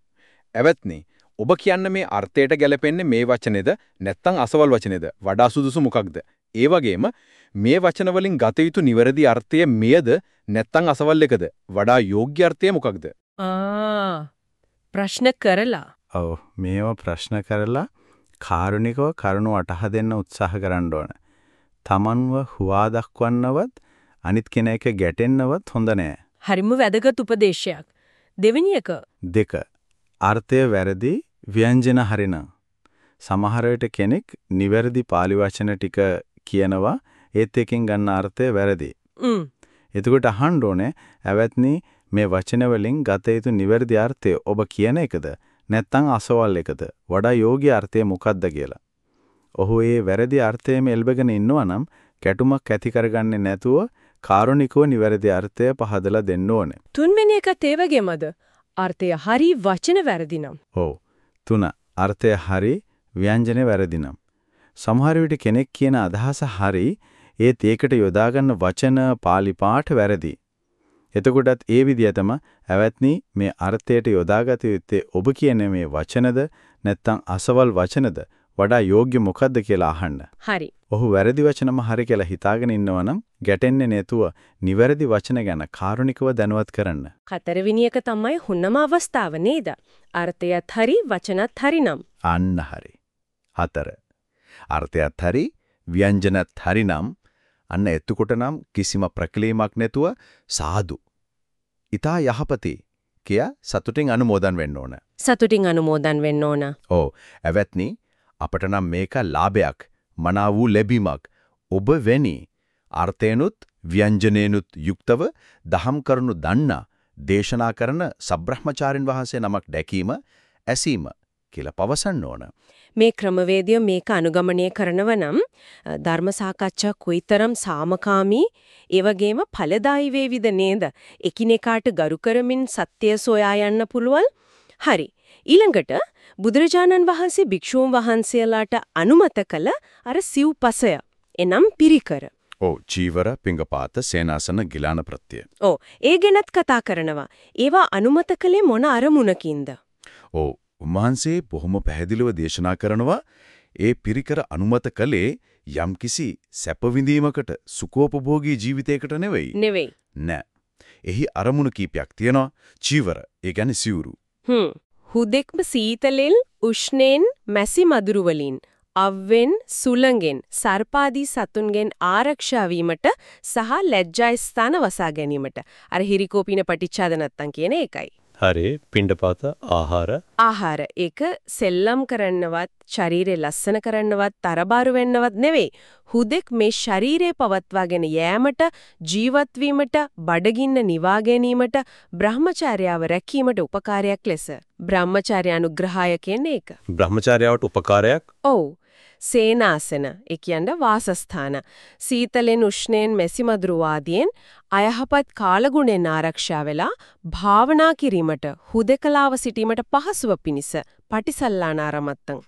ඇවත්නි ඔබ කියන්න මේ අර්ථයට ගැලපෙන්නේ මේ වචනේද නැත්නම් අසවල් වචනේද වඩා සුදුසු මොකක්ද? ඒ වගේම මේ වචන වලින් ගත යුතු නිවැරදි අර්ථය මෙයද නැත්නම් අසවල් එකද? වඩා යෝග්‍ය අර්ථය මොකක්ද? ආ ප්‍රශ්න කරලා. ඔව් මේව ප්‍රශ්න කරලා කාරුණිකව කරුණු වටහා දෙන්න උත්සාහ කරන්න ඕන. තමන්ව හුවා දක්වන්නවත් අනිත් කෙනෙක් ගැටෙන්නවත් හොඳ නෑ. හරිම වැදගත් උපදේශයක්. දෙවෙනි එක. දෙක. අර්ථය වැරදි ව්‍යංජන හරිනම්. සමහර කෙනෙක් නිවැරදි pāli වචන ටික කියනවා ඒත් එකෙන් ගන්න අර්ථය වැරදි. එතකොට අහන්න ඕනේ ඇවත්නි මේ වචන වලින් ගත යුතු නිවැරදි අර්ථය ඔබ කියන එකද නැත්නම් අසවල් එකද වඩා යෝග්‍ය අර්ථය මොකක්ද කියලා. ඔහු ඒ වැරදි අර්ථයෙම එල්බගෙන ඉන්නවා නම් කැටුමක් ඇති කරගන්නේ නැතුව කාරුණිකව නිවැරදි අර්ථය පහදලා දෙන්න ඕනේ. තුන්වෙනි එකත් ඒ වගේමද? අර්ථය හරි වචන වැරදි නම්. ඔව්. තුන අර්ථය හරි ව්‍යංජනේ වැරදි නම්. සමහර විට කෙනෙක් කියන අදහස හරි ඒත් ඒකට යොදා ගන්න වචන pāli පාඨ වැරදි. එතකොටත් ඒ විදිහටම ඇවත්නි මේ අර්ථයට යොදාගත යුත්තේ ඔබ කියන මේ වචනද නැත්නම් අසවල් වචනද වඩා යෝග්‍ය මොකද්ද කියලා අහන්න. හරි. ඔහු වැරදි වචනම හරි කියලා හිතාගෙන ඉන්නවනම් ගැටෙන්නේ නැතුව නිවැරදි වචන ගැන කාරුණිකව දැනුවත් කරන්න. හතරවෙනි එක තමයි හොන්නම අවස්ථාව නේද? අර්ථයත් හරි වචනත් හරි නම්. අන්න හරි. හතර. අර්ථයත් හරි ව්‍යංජනත් හරි නම් අන්න එතකොට නම් කිසිම ප්‍රක්‍ලේමක් නැතුව සාදු. ඊතා යහපති කියා සතුටින් අනුමෝදන් වෙන්න ඕන. සතුටින් අනුමෝදන් වෙන්න ඕන. ඔව් ඇවැත්නි අපට නම් මේක ලාභයක් මනා වූ ලැබීමක් ඔබ වෙනි අර්ථේනුත් ව්‍යංජනේනුත් යුක්තව දහම් කරුණු දන්නා දේශනා කරන සබ්‍රහ්මචාරින් වහන්සේ නමක් දැකීම ඇසීම කියලා පවසන්න ඕන. මේ ක්‍රමවේදය මේක අනුගමනය කරනව නම් ධර්ම සාකච්ඡා කොයිතරම් සාමකාමී ඒ වගේම ඵලදායී වේවිද නේද? එකිනෙකාට ගරු කරමින් සත්‍ය සොයා යන්න පුළුවන්. හරි. ඊළඟට බුදුරජාණන් වහන්සේ භික්ෂූන් වහන්සේලාට අනුමත කළ අර සිව්පසය එනම් පිරිකර. ඔව් චීවර පිංගපාත සේනාසන ගිලාන ප්‍රත්‍ය. ඔව් ඒ ගැනත් කතා කරනවා. ඒවා අනුමත කළේ මොන අරමුණකින්ද? ඔව් උන්වහන්සේ බොහොම පැහැදිලිව දේශනා කරනවා ඒ පිරිකර අනුමත කළේ යම්කිසි සැප විඳීමකට සුඛෝපභෝගී ජීවිතයකට නෙවෙයි. නෙවෙයි. නෑ. එහි අරමුණු කීපයක් තියෙනවා. චීවර, ඒ කියන්නේ සිවුරු. හ්ම්. හුදෙක්ම සීතලෙන්, උෂ්ණෙන්, මැසි මදුරු වලින්, අව්වෙන්, සුළඟෙන්, සර්පාදී සතුන්ගෙන් ආරක්ෂා වීමට සහ ලැජ්ජා ස්ථාන වසා ගැනීමට. අර හිරිකෝපින පටිච්චාද නැත්තම් කියන එකයි. හරි පිණ්ඩපාත ආහාර. ආහාර. ඒක සෙල්ලම් කරන්නවත් ශරීරය ලස්සන කරන්නවත් තරබාරු වෙන්නවත් නෙවෙයි. හුදෙක් මේ ශරීරය පවත්වාගෙන යෑමට ජීවත් වීමට බඩගින්න නිවා ගැනීමට බ්‍රහ්මචාර්යාව රැකීමට උපකාරයක් ලෙස. බ්‍රහ්මචාර්ය අනුග්‍රහය කියන්නේ ඒක. බ්‍රහ්මචාර්යාවට උපකාරයක්? ඔව් සේනාසන ඒ කියන්නේ වාසස්ථාන. සීතලෙන් උෂ්ණයෙන් මෙසිමදුරු වාදියෙන් අයහපත් කාලගුණෙන් ආරක්ෂා වෙලා භාවනා කිරීමට හුදකලාව සිටීමට පහසුව පිණිස පටිසල්ලානාරමත්තං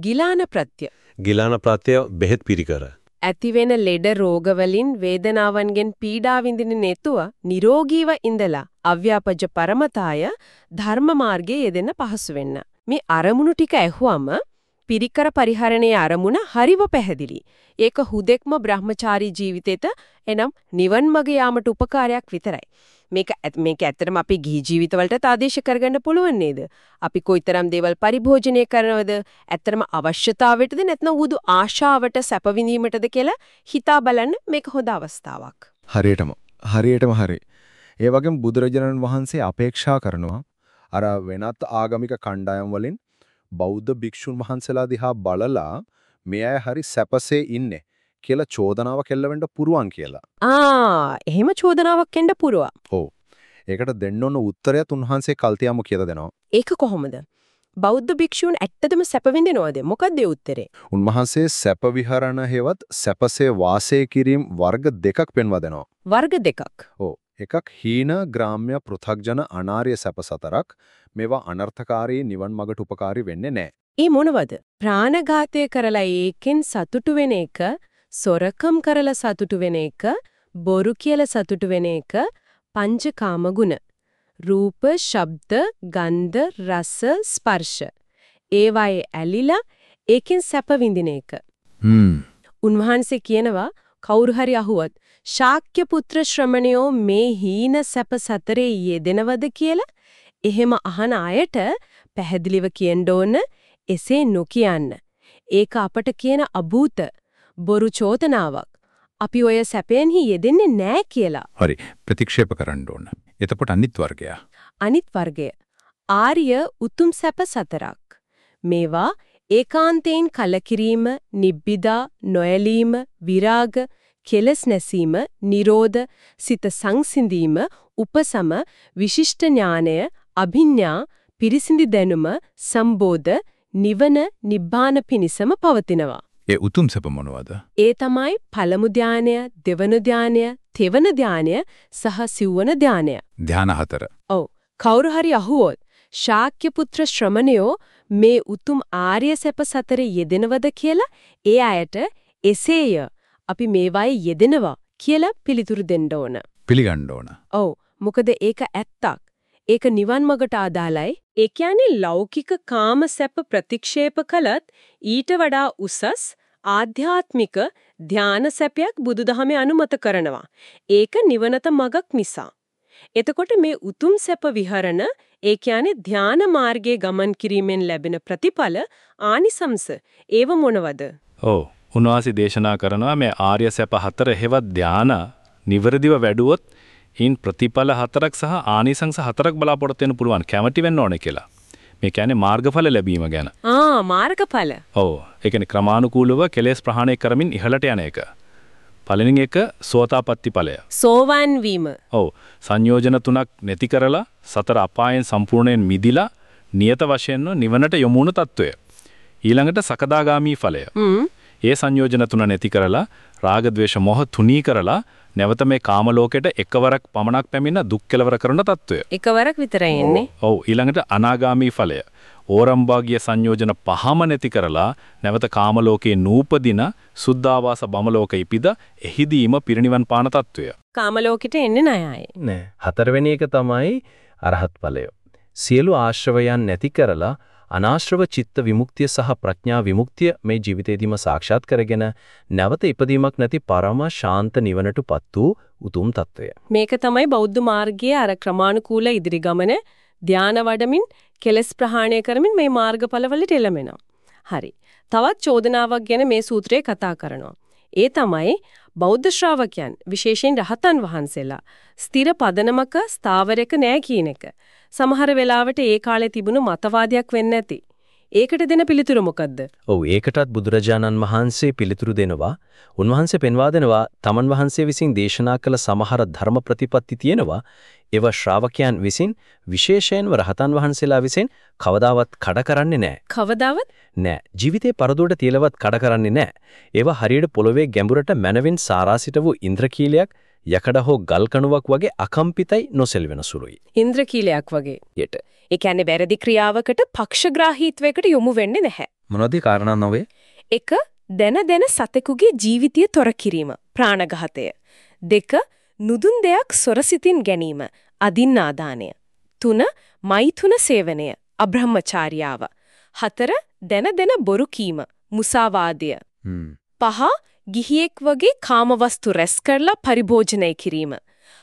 ගිලාන ප්‍රත්‍ය. ගිලාන ප්‍රත්‍ය බෙහෙත් පිරිකර. ඇතිවෙන ලෙඩ රෝගවලින් වේදනාවන්ගෙන් පීඩා විඳින්න නැතුව නිරෝගීව ඉඳලා අව්‍යාපජ පරමතාය ධර්ම මාර්ගයේ යෙදෙන්න පහසු වෙන්න. මේ අරමුණු ටික ඇහුවම පිරිකර පරිහරණයේ අරමුණ හරිව පැහැදිලි. ඒක හුදෙක්ම බ්‍රහ්මචාරී ජීවිතේට එනම් නිවන් මඟ යාමට උපකාරයක් විතරයි. මේක මේක ඇත්තටම අපේ ගිහි ජීවිතවලට ආදේශ කරගන්න පුළුවන් නේද? අපි කොයිතරම් දේවල් පරිභෝජනය කරනවද? ඇත්තටම අවශ්‍යතාවයටද නැත්නම් උදු ආශාවට සැප විඳීමටද කියලා හිතා බලන්න මේක හොඳ අවස්ථාවක්. හරියටම හරියටම හරි. ඒ වගේම බුදුරජාණන් වහන්සේ අපේක්ෂා කරනවා අර වෙනත් ආගමික කණ්ඩායම් වලින් බෞද්ධ භික්ෂුන් වහන්සේලා දිහා බලලා මේ අය හරි සැපසේ ඉන්නේ කියලා චෝදනාවක් එල්ලවෙන්න පුරුවන් කියලා. ආ එහෙම චෝදනාවක් එන්න පුරුවා. ඔව්. ඒකට දෙන්න ඕන උත්තරයත් උන්වහන්සේ කල්තියාම කියලා දෙනවා. ඒක කොහොමද? බෞද්ධ භික්ෂූන් ඇත්තටම සැප විඳිනවද? මොකක්ද ඒ උත්තරේ? උන්වහන්සේ සැප විහරණ හේවත් සැපසේ වාසය කිරීම වර්ග දෙකක් පෙන්වා දෙනවා. වර්ග දෙකක්. ඔව්. එකක් හීන ග්‍රාම්‍ය පෘථග්ජන අනාර්ය සැප සතරක් මේවා අනර්ථකාරී නිවන් මගට උපකාරී වෙන්නේ නැහැ. ඒ මොනවද? ප්‍රාණඝාතය කරලා ඒකෙන් සතුටු වෙන එක, සොරකම් කරලා සතුටු වෙන එක, බොරු කියලා සතුටු වෙන එක, පංචකාම ගුණ. රූප, ශබ්ද, ගන්ධ, රස, ස්පර්ශ. ඒවායේ ඇලිලා ඒකෙන් සැප විඳින එක. හ්ම්. උන්වහන්සේ කියනවා කවුරු හරි අහුවත් ශාක්‍ය පුත්‍ර ශ්‍රමණයෝ මේ හීන සැප සතරේ යෙදෙනවද කියලා එහෙම අහන අයට පැහැදිලිව කියන්න ඕන එසේ නොකියන්න. ඒක අපට කියන අභූත බොරු චෝදනාවක්. අපි ඔය සැපෙන්හි යෙදෙන්නේ නැහැ කියලා. හරි ප්‍රතික්ෂේප කරන්න ඕන. එතකොට අනිත් වර්ගය. අනිත් වර්ගය ආර්ය උතුම් සැප සතරක්. මේවා ඒකාන්තයෙන් කලකිරීම, නිබ්බිදා, නොයලීම, විරාග, කෙලස් නැසීම, නිරෝධ, සිත සංසිඳීම, උපසම, විශිෂ්ට ඥානය, අභිඥා, පිරිසිඳි දැනුම, සම්බෝධ, නිවන, නිබ්බාන පිණිසම පවතිනවා. ඒ උතුම් සැප මොනවද? ඒ තමයි පළමු ධානය, දෙවන ධානය, තෙවන ධානය සහ සිව්වන ධානය. ධාන හතර. ඔව්. කවුරු හරි අහුවොත් ශාක්‍ය පුත්‍ර ශ්‍රමණයෝ මේ උතුම් ආර්ය සැප සතරේ යෙදෙනවද කියලා ඒ අයට එසේය අපි මේවායේ යෙදෙනවා කියලා පිළිතුරු දෙන්න ඕන. පිළිගන්න ඕන. ඔව්. මොකද ඒක ඇත්තක්. ඒක නිවන් මගට අදාළයි. ඒ කියන්නේ ලෞකික කාම සැප ප්‍රතික්ෂේප කළත් ඊට වඩා උසස් ආධ්‍යාත්මික ධාන සැපයක් බුදුදහමේ අනුමත කරනවා. ඒක නිවනත මගක් නිසා. එතකොට මේ උතුම් සැප විහරණ ඒ කියන්නේ ධාන මාර්ගයේ ගමන් කිරීමෙන් ලැබෙන ප්‍රතිඵල ආනිසංස ඒව මොනවද? ඔව් උන්වහන්සේ දේශනා කරනවා මේ ආර්ය සැප හතර හේවත් ධාන නිවරදිව වැඩුවොත් ඊන් ප්‍රතිඵල හතරක් සහ ආනිසංස හතරක් බලාපොරොත්තු වෙන්න පුළුවන් කැමැති වෙන්න ඕනේ කියලා. මේ කියන්නේ මාර්ගඵල ලැබීම ගැන. ආ මාර්ගඵල. ඔව්. ඒ කියන්නේ ක්‍රමානුකූලව කෙලෙස් ප්‍රහාණය කරමින් ඉහළට යන එක. පළවෙනි එක සෝතාපට්ටි ඵලය. සෝවන් වීම. ඔව්. සංයෝජන තුනක් නැති කරලා සතර අපායන් සම්පූර්ණයෙන් මිදිලා නියත වශයෙන්ම නිවනට යොමු වුණු తত্ত্বය. ඊළඟට සකදාගාමි ඵලය. හ්ම්. ඒ සංයෝජන තුන නැති කරලා රාග ద్వේෂ මොහ තුනී කරලා නැවත මේ කාම ලෝකෙට එකවරක් පමණක් පැමිණ දුක් කෙලවර කරන తত্ত্বය. එකවරක් විතරයි එන්නේ. ඔව් ඊළඟට අනාගාමී ඵලය. ඕරම්භාගිය සංයෝජන පහම නැති කරලා නැවත කාම ලෝකේ නූපදින සුද්ධාවාස බම ලෝක ඉපිද එහිදීම පිරිණිවන් පාන తত্ত্বය. කාම ලෝකෙට එන්නේ නෑයි. නෑ. හතරවෙනි එක තමයි අරහත් ඵලය. සියලු ආශ්‍රවයන් නැති කරලා අනාශ්‍රව චිත්ත විමුක්තිය සහ ප්‍රඥා විමුක්තිය මේ ජීවිතේදීම සාක්ෂාත් කරගෙන නැවත ඉපදීමක් නැති පරම ශාන්ත නිවනටපත් වූ උතුම් తত্ত্বය. මේක තමයි බෞද්ධ මාර්ගයේ අර ක්‍රමානුකූල ඉදිරි ගමන ධාන වඩමින් කෙලස් ප්‍රහාණය කරමින් මේ මාර්ගඵලවලට එළමෙනවා. හරි. තවත් චෝදනාවක් ගැන මේ සූත්‍රයේ කතා කරනවා. ඒ තමයි බෞද්ධ ශ්‍රාවකයන් විශේෂයෙන් රහතන් වහන්සේලා ස්ථිර පදනමක ස්ථාවරයක නෑ කියන එක. සමහර වෙලාවට ඒ කාලේ තිබුණු මතවාදයක් වෙන්න ඇති. ඒකට දෙන පිළිතුර මොකද්ද? ඔව් ඒකටත් බුදුරජාණන් වහන්සේ පිළිතුරු දෙනවා. උන්වහන්සේ පෙන්වා දෙනවා තමන් වහන්සේ විසින් දේශනා කළ සමහර ධර්ම ප්‍රතිපatti තියෙනවා. ඒව ශ්‍රාවකයන් විසින් විශේෂයෙන්ම රහතන් වහන්සේලා විසින් කවදාවත් කඩ කරන්නේ නැහැ. කවදාවත්? නෑ. ජීවිතේ පරදුවට තියලවත් කඩ කරන්නේ නැහැ. ඒවා හරියට පොළවේ ගැඹුරට මනවින් සාරාසිට වූ ඉන්ද්‍රකීලයක් යකඩ හෝ ගල් කණුවක් වගේ අකම්පිතයි නොසෙල්වෙන සුළුයි. ඉන්ද්‍රකීලයක් වගේ. යට. ඒ කියන්නේ වැරදි ක්‍රියාවකට පක්ෂග්‍රාහීත්වයකට යොමු වෙන්නේ නැහැ. මොනවද කාරණා නොවේ? එක දැන දැන සතෙකුගේ ජීවිතය තොර කිරීම ප්‍රාණඝාතය. දෙක නුදුන් දෙයක් සොරසිතින් ගැනීම අදින්නාදානය. තුන මෛතුන සේවනය අබ්‍රහ්මචාරියාව. හතර දැන දැන බොරු කීම මුසාවාදය. පහ ගිහියෙක් වගේ කාමවස්තු රැස් කරලා පරිභෝජනය කිරීම.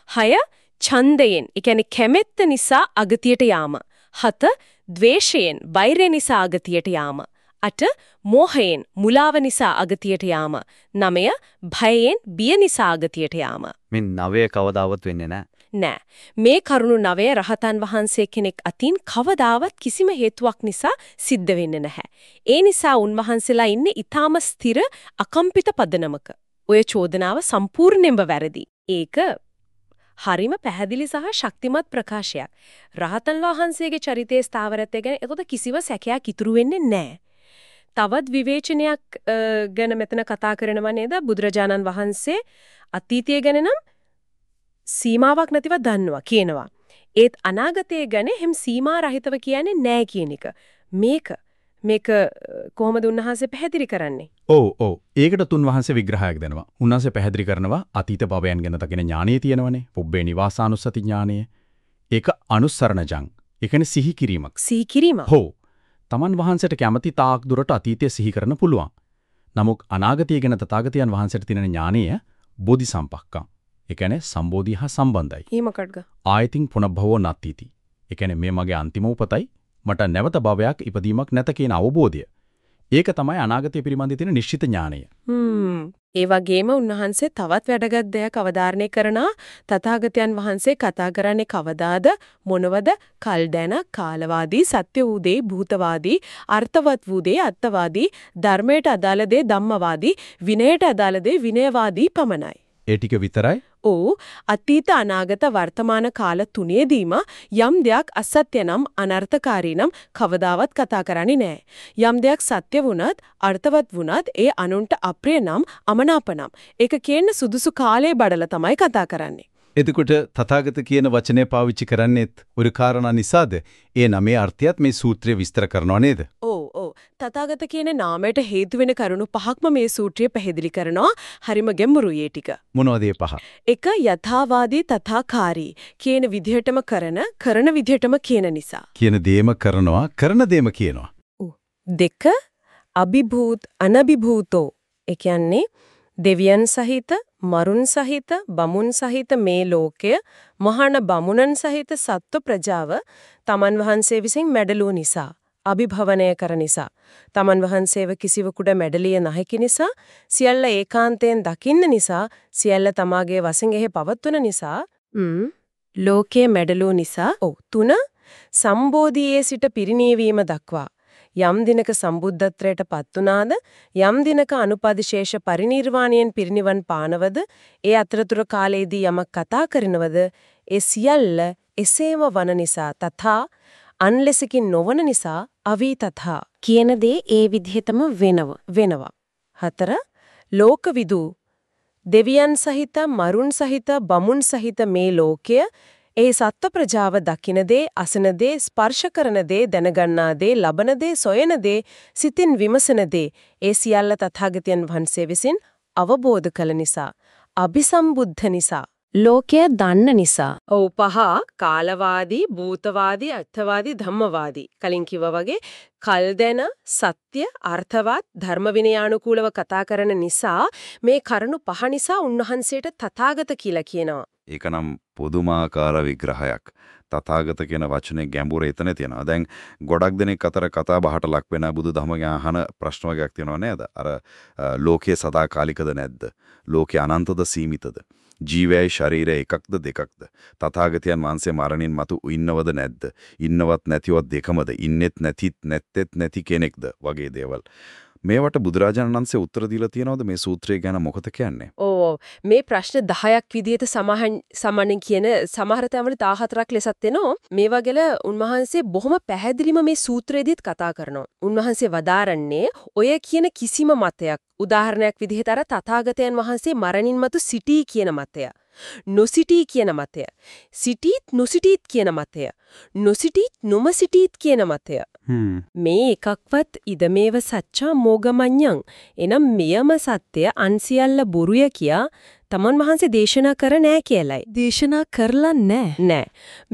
හය ඡන්දයෙන්, ඒ කියන්නේ කැමැත්ත නිසා අගතියට යාම. හත ද්වේෂයෙන්, වෛරය නිසා අගතියට යාම. අට මෝහයෙන්, මුලාව නිසා අගතියට යාම. නවය භයෙන්, බිය නිසා අගතියට යාම. මේ නවය කවදාවත් වෙන්නේ නැහැ. නෑ. මේ කරුණු නවය රහතන් වහන්සේ කෙනෙක් අතින් කවදාවත් කිසිම හේතුවක් නිසා සිද්ධ වෙන්නේ නැහැ. ඒ නිසා උන්වහන්සේලා ඉන්නේ ඊටාම ස්ථිර අකම්පිත පදනමක. ඔය චෝදනාව සම්පූර්ණයෙන්ම වැරදි. ඒක හරිම පැහැදිලි සහ ශක්තිමත් ප්‍රකාශයක්. රහතන් වහන්සේගේ චරිතයේ ස්ථාවරත්වය ගැන එතකොට කිසිව සැකයක් ඉතුරු වෙන්නේ නැහැ. තවත් විවේචනයක් ගැන මෙතන කතා කරනවා නේද බුදුරජාණන් වහන්සේ අතීතය ගැන නම් සීමාවක් නැතිව දන්නවා කියනවා. ඒත් අනාගතය ගැන හැම සීමා රහිතව කියන්නේ නැහැ කියන එක. මේක මේක කොහොමද උන්වහන්සේ පැහැදිලි කරන්නේ? ඔව් ඔව්. ඒකට තුන් වහන්සේ විග්‍රහයක් දෙනවා. උන්වහන්සේ පැහැදිලි කරනවා අතීත භවයන් ගැන තකින ඥානය තියෙනවනේ. පුබ්බේ නිවාසානුස්සති ඥානය. ඒක අනුස්සරණජං. ඒ කියන්නේ සිහි කිරීමක්. සිහි කිරීම. හෝ. තමන් වහන්සේට කැමති තාක් දුරට අතීතය සිහි කරන්න පුළුවන්. නමුත් අනාගතය ගැන තථාගතයන් වහන්සේට තියෙන ඥානය බෝධිසම්පක්කම්. ඒ කියන්නේ සම්බෝධිය හා සම්බන්ධයි. ඊමකටද? ආයතින් පුනබ්භවෝ නත්තිති. ඒ කියන්නේ මේ මගේ අන්තිම උපතයි මට නැවත භවයක් ඉපදීමක් නැත කියන අවබෝධය. ඒක තමයි අනාගතය පිළිබඳ තියෙන නිශ්චිත ඥානය. හ්ම්. ඒ වගේම උන්වහන්සේ තවත් වැදගත් දෙයක් අවධාරණය කරනා තථාගතයන් වහන්සේ කතා කරන්නේ කවදාද මොනවද කල්දැන කාලවාදී සත්‍ය වූ දේ භූතවාදී අර්ථවත් වූ දේ අත්වාදී ධර්මයට අදාළ දේ ධම්මවාදී විනයට අදාළ දේ විනයවාදී පමණයි. ඒ ටික විතරයි ඕ අතීත අනාගත වර්තමාන කාල තුනේදීම යම් දෙයක් අසත්‍ය නම් අනර්ථකාරී නම් කවදාවත් කතා කරන්නේ නැහැ. යම් දෙයක් සත්‍ය වුණත් අර්ථවත් වුණත් ඒ අනුන්ට අප්‍රිය නම් අමනාප නම් ඒක කියන සුදුසු කාලයේ බඩල තමයි කතා කරන්නේ. එතකොට තථාගත කියන වචනය පාවිච්චි කරන්නේත් ഒരു කාරණා නිසාද? ඒ නමේ අර්ථයත් මේ සූත්‍රය විස්තර කරනවා නේද? ඔව් තථාගත කියන නාමයට හේතු වෙන කරුණු පහක්ම මේ සූත්‍රය පැහැදිලි කරනවා. හරිම ගැඹුරුයි ඒ ටික. මොනවද ඒ පහ? එක යථාවාදී තථාකාරී කියන විදිහටම කරන කරන විදිහටම කියන නිසා. කියන දේම කරනවා කරන දේම කියනවා. දෙක අභිභූත අනභිභූතෝ ඒ කියන්නේ දෙවියන් සහිත මරුන් සහිත බමුන් සහිත මේ ලෝකය මහාන බමුණන් සහිත සත්ව ප්‍රජාව තමන් වහන්සේ විසින් මැඩලූ නිසා අභිභවනය කර නිසා. තමන් වහන්සේව කිසිවෙකුට මැඩලිය නැහැකි නිසා සියල්ල ඒකාන්තයෙන් දකින්න නිසා සියල්ල තමාගේ වශයෙන් පවත්වන නිසා ලෝකයේ මැඩලූ නිසා ඔව්. තුන සම්බෝධියේ සිට පිරිණීවීම දක්වා. යම් දිනක සම්බුද්ධත්වයට පත් වුණාද යම් දිනක අනුපදිශේෂ පරිණිර්වාණයෙන් පිරිනිවන් පානවද ඒ අතරතුර කාලයේදී යමක් කතා කරනවද ඒ සියල්ල එසේම වන නිසා තථා අන්ලෙසකින් නොවන නිසා අවි තථා කියන දේ ඒ විදිහටම වෙනව වෙනවා. හතර ලෝකවිදු දෙවියන් සහිත මරුන් සහිත බමුන් සහිත මේ ලෝකය ඒ සත්ව ප්‍රජාව දකින දේ, අසන දේ, ස්පර්ශ කරන දේ, දැනගන්නා දේ, ලබන දේ, සොයන දේ, සිතින් විමසන දේ, ඒ සියල්ල තථාගතයන් වහන්සේ විසින් අවබෝධ කළ නිසා, අபிසම්බුද්ධ නිසා. ලෝකය දන්න නිසා. ඔව් පහ කාලවාදී, භූතවාදී, අර්ථවාදී, ධම්මවාදී. කලින් කිව්වා වගේ කල් දෙන සත්‍ය අර්ථවත් ධර්ම විනයානුකූලව කතා කරන නිසා මේ කරුණු පහ නිසා උන්වහන්සේට තථාගත කියලා කියනවා. ඒකනම් පුදුමාකාර විග්‍රහයක්. තථාගත කියන වචනේ ගැඹුර එතන තියෙනවා. දැන් ගොඩක් දෙනෙක් අතර කතා බහට ලක් වෙන බුදුදහම ගැන අහන ප්‍රශ්න වර්ගයක් තියෙනවා නේද? අර ලෝකයේ සදාකාලිකද නැද්ද? ලෝකේ අනන්තද සීමිතද? ජීවයයි ශරීරය එකක්ද දෙකක්ද? තථාගතයන් වහන්සේ මරණින් මතු ඉන්නවද නැද්ද? ඉන්නවත් නැතිවත් දෙකමද? ඉන්නෙත් නැතිත් නැත්තේත් නැති කෙනෙක්ද? වගේ දේවල්. මේවට බුදුරජාණන් වහන්සේ උත්තර දීලා තියෙනවද මේ සූත්‍රය ගැන මොකද කියන්නේ? ඔව් මේ ප්‍රශ්න 10ක් විදිහට සමහන් සමන්ෙන් කියන සමහර තැන්වල 14ක් ලෙසත් එනවා. මේවා ගැන උන්වහන්සේ බොහොම පැහැදිලිම මේ සූත්‍රයේදීත් කතා කරනවා. උන්වහන්සේ වදාරන්නේ ඔය කියන කිසිම මතයක් උදාහරණයක් විදිහට අර තථාගතයන් වහන්සේ මරණින් මතු සිටී කියන මතය. නොසිටී කියන මතය. සිටීත් නොසිටීත් කියන මතය. නොසිටීත් නොම සිටීත් කියන මතය. මේ එකක්වත් ඉදමේව සච්චා මෝගමඤ්ඤං එනම් මෙයම සත්‍ය අන්සියල්ල බොරුය කියා තමන් වහන්සේ දේශනා කර නෑ කියලයි. දේශනා කරලා නෑ. නෑ.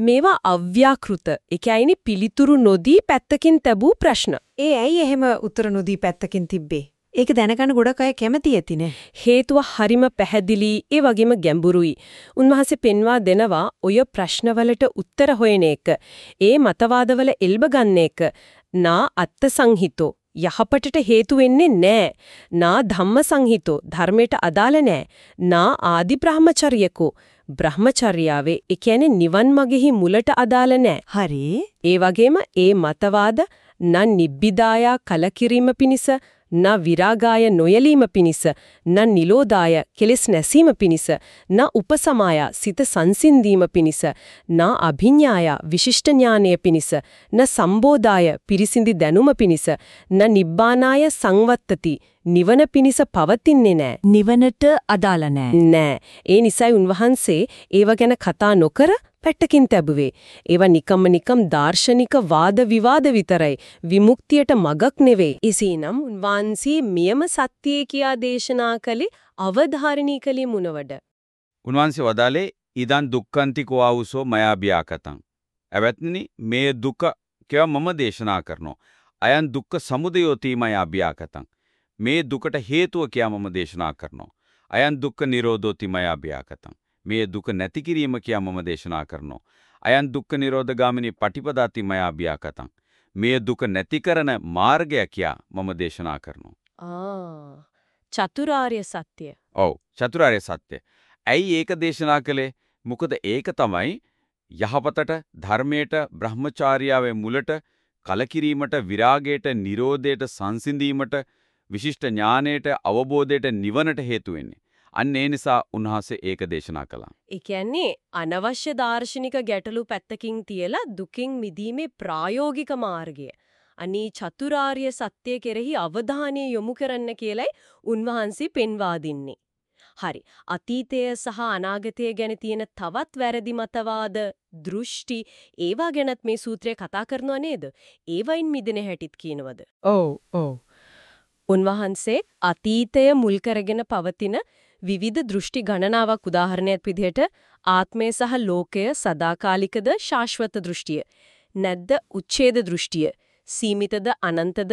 මේවා අව්‍යාකෘත. ඒ කියන්නේ පිළිතුරු නොදී පැත්තකින් තබූ ප්‍රශ්න. ඒ ඇයි එහෙම උත්තර නොදී පැත්තකින් තිබ්බේ? ඒක දැනගන්න ගොඩක් අය කැමති ඇතිනේ. හේතුව හරිම පැහැදිලි ඒ වගේම ගැඹුරුයි. උන්වහන්සේ පෙන්වා දෙනවා ඔය ප්‍රශ්නවලට උත්තර හොයන එක. ඒ මතවාදවල එල්බ ගන්න එක. නා අත්ත සංහිතෝ යහපතට හේතු වෙන්නේ නැහැ. නා ධම්ම සංහිතෝ ධර්මයට අදාළ නැහැ. නා ආදි බ්‍රහ්මචර්යකෝ බ්‍රහ්මචර්යාවේ ඒ කියන්නේ නිවන් මගෙහි මුලට අදාළ නැහැ. හරි. ඒ වගේම ඒ මතවාද නන් නිබ්බිදායා කලකිරීම පිණිස න විරාගාය නොයලීම පිණිස න නිලෝදාය කෙලෙස් නැසීම පිණිස න උපසමාය සිත සංසින්දීම පිණිස න අභිඥාය විශිෂ්ට ඥානය පිණිස න සම්බෝධාය පිරිසිඳි දැනුම පිණිස න නිබ්බානාය සංවත්තති නිවන පිණිස පවතින්නේ නැහැ. නිවනට අදාළ නැහැ. නෑ. ඒ නිසයි උන්වහන්සේ ඒව ගැන කතා නොකර පැට්ටකින් තැබුවේ. ඒවා නිකම්ම නිකම් දාර්ශනික වාද විවාද විතරයි. විමුක්තියට මගක් නෙවෙයි. එසේනම් උන්වහන්සේ මියම සත්‍යය කියා දේශනා කළේ අවධාරණී කලේ මුනවඩ. උන්වහන්සේ වදාලේ ඉදන් දුක්ඛන්ති කෝවුසෝ මයාභ්‍යාකතං. එවත්නි මේ දුක කියව මම දේශනා කරනවා. අයන් දුක්ඛ සමුදයෝති මයාභ්‍යාකතං. මේ දුකට හේතුව කියා මම දේශනා කරනවා. අයන් දුක්ඛ නිරෝධෝති මයාභ්‍යාකතං. මේ දුක නැති කිරීම කියා මම දේශනා කරනවා. අයන් දුක්ඛ නිරෝධ ගාමිනී පටිපදාති මයා අභ්‍යාකතං. මේ දුක නැති කරන මාර්ගය කියා මම දේශනා කරනවා. ආ චතුරාර්ය සත්‍ය. ඔව් චතුරාර්ය සත්‍ය. ඇයි ඒක දේශනා කළේ? මොකද ඒක තමයි යහපතට ධර්මයට බ්‍රහ්මචාර්යාවේ මුලට කලකිරීමට විරාගයට නිරෝධයට සංසිඳීමට විශිෂ්ට ඥානයට අවබෝධයට නිවනට හේතු වෙන්නේ. අන්න ඒ නිසා උන්වහන්සේ ඒක දේශනා කළා. ඒ කියන්නේ අනවශ්‍ය දාර්ශනික ගැටලු පැත්තකින් තියලා දුකින් මිදීමේ ප්‍රායෝගික මාර්ගය. අනී චතුරාර්ය සත්‍ය කෙරෙහි අවධානය යොමු කරන්න කියලයි උන්වහන්සේ පෙන්වා දින්නේ. හරි. අතීතය සහ අනාගතය ගැන තියෙන තවත් වැරදි මතවාද දෘෂ්ටි ඒවා ගැනත් මේ සූත්‍රය කතා කරනවා නේද? ඒවයින් මිදෙන හැටිත් කියනවද? ඔව් ඔව්. උන්වහන්සේ අතීතය මුල් කරගෙන පවතින විවිධ දෘෂ්ටි ගණනාවක් උදාහරණයක් විදිහට ආත්මය සහ ලෝකය සදාකාලිකද ශාශ්වත දෘෂ්ටිය නැද්ද උච්ඡේද දෘෂ්ටිය සීමිතද අනන්තද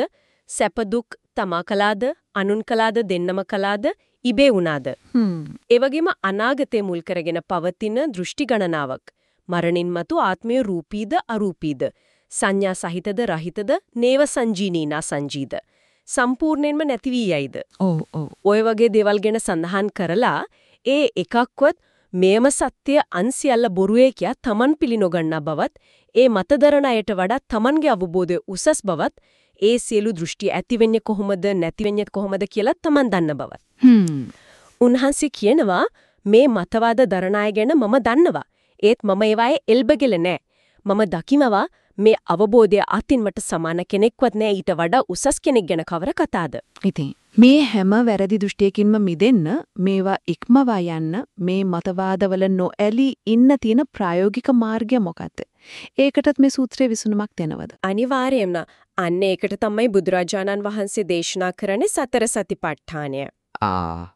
සැප දුක් තමා කලාද අනුන් කලාද දෙන්නම කලාද ඉබේ වුණාද? ඒ වගේම අනාගතය මුල් කරගෙන පවතින දෘෂ්ටි ගණනාවක් මරණින් මතු ආත්මය රූපීද අරූපීද සංඥා සහිතද රහිතද නේව සංජීනීනා සංජීද සම්පූර්ණයෙන්ම නැති වී යයිද ඔව් ඔව් ඔය වගේ දේවල් ගැන සඳහන් කරලා ඒ එකක්වත් මේම සත්‍ය අන්සියල්ල බොරුවේ කියා තමන් පිළි නොගන්නා බවත් ඒ මතදරණ අයට වඩා තමන්ගේ අවබෝධය උසස් බවත් ඒ සියලු දෘෂ්ටි ඇති වෙන්නේ කොහොමද නැති වෙන්නේ කොහොමද කියලා තමන් දන්න බවත්. උන්වහන්සේ කියනවා මේ මතවාද දරණ ගැන මම දන්නවා. ඒත් මම ඒවායේ එල්බගෙල නෑ. මම දකිමවා මේ අවබෝධය අතින් මට සමාන කෙනෙක්වත් නෑ ඊට වඩා උසස් කෙනෙක් ගැන කවර කතාද. ඉතින් මේ හැම වැරදි දෘෂ්ටියකින්ම මිදෙන්න මේවා ඉක්මවා යන්න මේ මතවාදවල නොඇලී ඉන්න තියෙන ප්‍රායෝගික මාර්ගය මොකක්ද? ඒකටත් මේ සූත්‍රයේ විසඳුමක් දෙනවද? අනිවාර්යයෙන්ම අන්න ඒකට තමයි බුදුරජාණන් වහන්සේ දේශනා කරන්නේ සතර සතිපට්ඨානය. ආ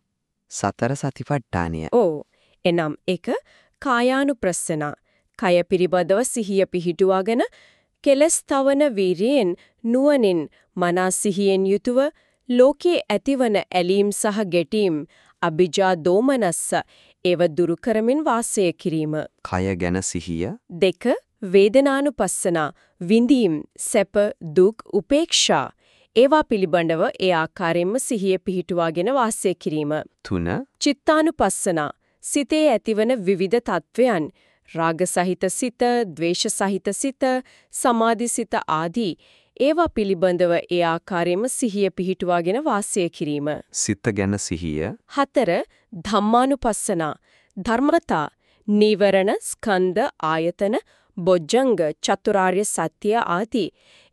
සතර සතිපට්ඨානය. ඕ එනම් එක කායානුප්‍රස්සන කය පිරිබදව සිහිය පිහිටුවාගෙන කෙලස් තවන වීරියෙන් නුවණින් මනස් සිහියෙන් යුතුව ලෝකේ ඇතිවන ඇලීම් සහ ගැටීම් අභිජා දෝමනස්ස ඒව දුරු කරමින් වාසය කිරීම. කය ගැන සිහිය. දෙක වේදනානුපස්සන විඳීම් සැප දුක් උපේක්ෂා ඒවා පිළිබඳව ඒ ආකාරයෙන්ම සිහිය පිහිටුවාගෙන වාසය කිරීම. තුන චිත්තානුපස්සන සිතේ ඇතිවන විවිධ තත්වයන් රාග සහිත සිත, ද්වේෂ සහිත සිත, සමාධි සිත ආදී ඒවා පිළිබඳව ඒ ආකාරයෙන්ම සිහිය පිහිටුවාගෙන වාසය කිරීම. සිත ගැන සිහිය. හතර ධම්මානුපස්සන ධර්මතා නීවරණ ස්කන්ධ ආයතන බොජ්ජංග චතුරාර්ය සත්‍ය ආදී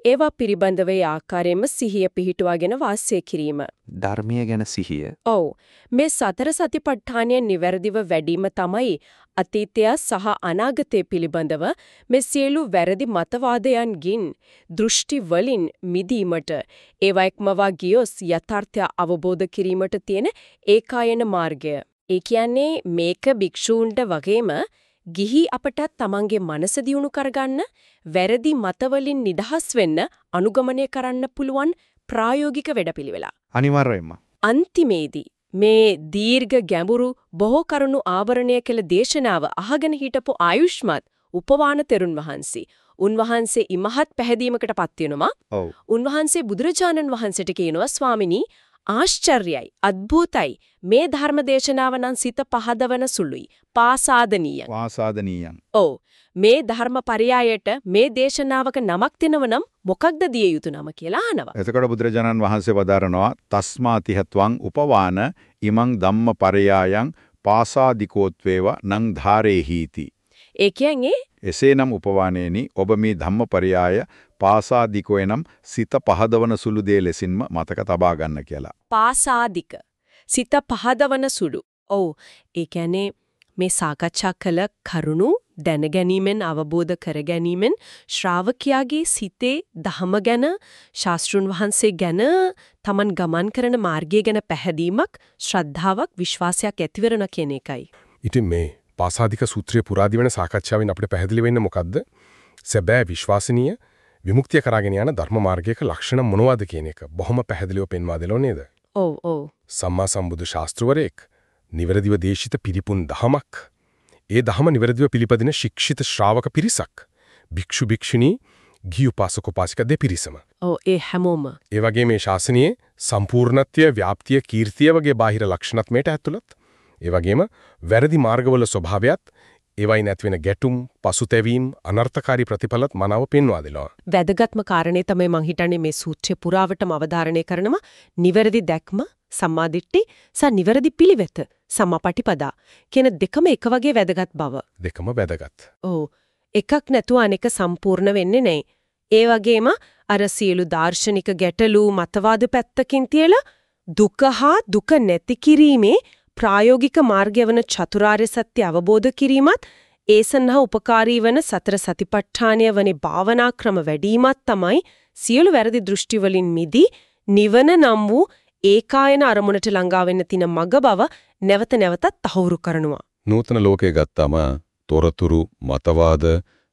ඒවා පිළිබඳව ඒ ආකාරයෙන්ම සිහිය පිහිටුවාගෙන වාසය කිරීම. ධර්මීය ගැන සිහිය. ඔව්. මේ සතර සතිපට්ඨානය නිවැරදිව වැඩිම තමයි අතීතය සහ අනාගතය පිළිබඳව මේ සියලු වැරදි මතවාදයන්ගින් දෘෂ්ටි වලින් මිදීමට ඒවා එක්මවා ගියොස් යථාර්ථය අවබෝධ කිරීමට තියෙන ඒකායන මාර්ගය. ඒ කියන්නේ මේක භික්ෂූන්ට වගේම ගිහි අපට තමන්ගේ මනස දියුණු කරගන්න වැරදි මතවලින් නිදහස් වෙන්න අනුගමනය කරන්න පුළුවන් ප්‍රායෝගික වැඩපිළිවෙලා. අනිවාර්යයෙන්ම. අන්තිමේදී මේ දීර්ඝ ගැඹුරු බොහෝ කරුණු ආවරණය කළ දේශනාව අහගෙන හිටපු ආයුෂ්මත් උපවාන තෙරුන් වහන්සේ උන්වහන්සේ ඉමහත් පැහැදීමකටපත් වෙනවා. ඔව්. උන්වහන්සේ බුදුරජාණන් වහන්සේට කියනවා ස්වාමිනී ආශ්චර්යයි අద్භූතයි මේ ධර්ම දේශනාව නම් සිත පහදවන සුළුයි පාසාදනීය වාසාදනීයන් ඔව් මේ ධර්ම පරයයට මේ දේශනාවක නමක් දෙනවනම් මොකක්ද දිය යුතු නම කියලා අහනවා එතකොට බුදුරජාණන් වහන්සේ වදාරනවා තස්මාතිහත්වං උපවාන ඉමං ධම්ම පරයායන් පාසාදිකෝත්වේව නං ධාරේහීති ඒ කියන්නේ එසේනම් උපවානේනි ඔබ මේ ධම්මපරයාය පාසාදිකෝ එනම් සිත පහදවන සුළු දේ ලෙසින්ම මතක තබා ගන්න කියලා. පාසාදික සිත පහදවන සුළු. ඔව් ඒ කියන්නේ මේ සාකච්ඡා කළ කරුණු දැනගැනීමෙන් අවබෝධ කරගැනීමෙන් ශ්‍රාවකයාගේ සිතේ ධහම ගැන ශාස්ත්‍රුන් වහන්සේ ගැන Taman ගමන් කරන මාර්ගය ගැන පැහැදීමක් ශ්‍රද්ධාවක් විශ්වාසයක් ඇතිවරන කියන එකයි. ඉතින් මේ පාසාදික සූත්‍රයේ පුරාදි වෙන සාකච්ඡාවෙන් අපිට පැහැදිලි වෙන්නේ මොකද්ද? සැබෑ විශ්වාසනීය විමුක්තිය කරාගෙන යන ධර්ම මාර්ගයක ලක්ෂණ මොනවද කියන එක බොහොම පැහැදිලිව පෙන්වා දෙලෝ නේද? ඔව් ඔව්. සම්මා සම්බුදු ශාස්ත්‍රවරයෙක් නිවැරදිව දේශිත පිරිපුන් දහමක්. ඒ දහම නිවැරදිව පිළිපදින ශික්ෂිත ශ්‍රාවක පිරිසක්. භික්ෂු භික්ෂුණී ගිහි උපාසක උපාසික දෙපිරිසම. ඔව් ඒ හැමෝම. ඒ වගේ මේ ශාසනයේ සම්පූර්ණත්වය, ව්‍යාප්තිය, කීර්තිය වගේ බාහිර ලක්ෂණත් මේට ඇතුළත්. ඒ වගේම වැරදි මාර්ගවල ස්වභාවයත් ඒවයි නැතිවෙන ගැටුම්, පසුතැවීම්, අනර්ථකාරී ප්‍රතිඵලත් මනාව පෙන්වා දෙනවා. වැදගත්ම කාරණේ තමයි මං හිතන්නේ මේ සූත්‍රය පුරාවටම අවධාරණය කරනවා නිවැරදි දැක්ම සම්මාදිට්ඨි සහ නිවැරදි පිළිවෙත සම්මාපටිපදා කියන දෙකම එක වගේ වැදගත් බව. දෙකම වැදගත්. ඔව්. එකක් නැතුව අනෙක සම්පූර්ණ වෙන්නේ නැහැ. ඒ වගේම අර සියලු දාර්ශනික ගැටලු මතවාද පැත්තකින් තියලා දුක හා දුක නැති කිරීමේ ප්‍රායෝගික මාර්ගය වන චතුරාර්ය සත්‍ය අවබෝධ කිරීමත් ඒ සඳහා උපකාරී වන සතර සතිපට්ඨානය වනේ භාවනා ක්‍රම වැඩිමත් තමයි සියලු වැරදි දෘෂ්ටි වලින් මිදී නිවන නම් වූ ඒකායන අරමුණට ළඟා වෙන්න තින මග බව නැවත නැවතත් තහවුරු කරනවා. නූතන ලෝකයේ ගත්තාම තොරතුරු මතවාද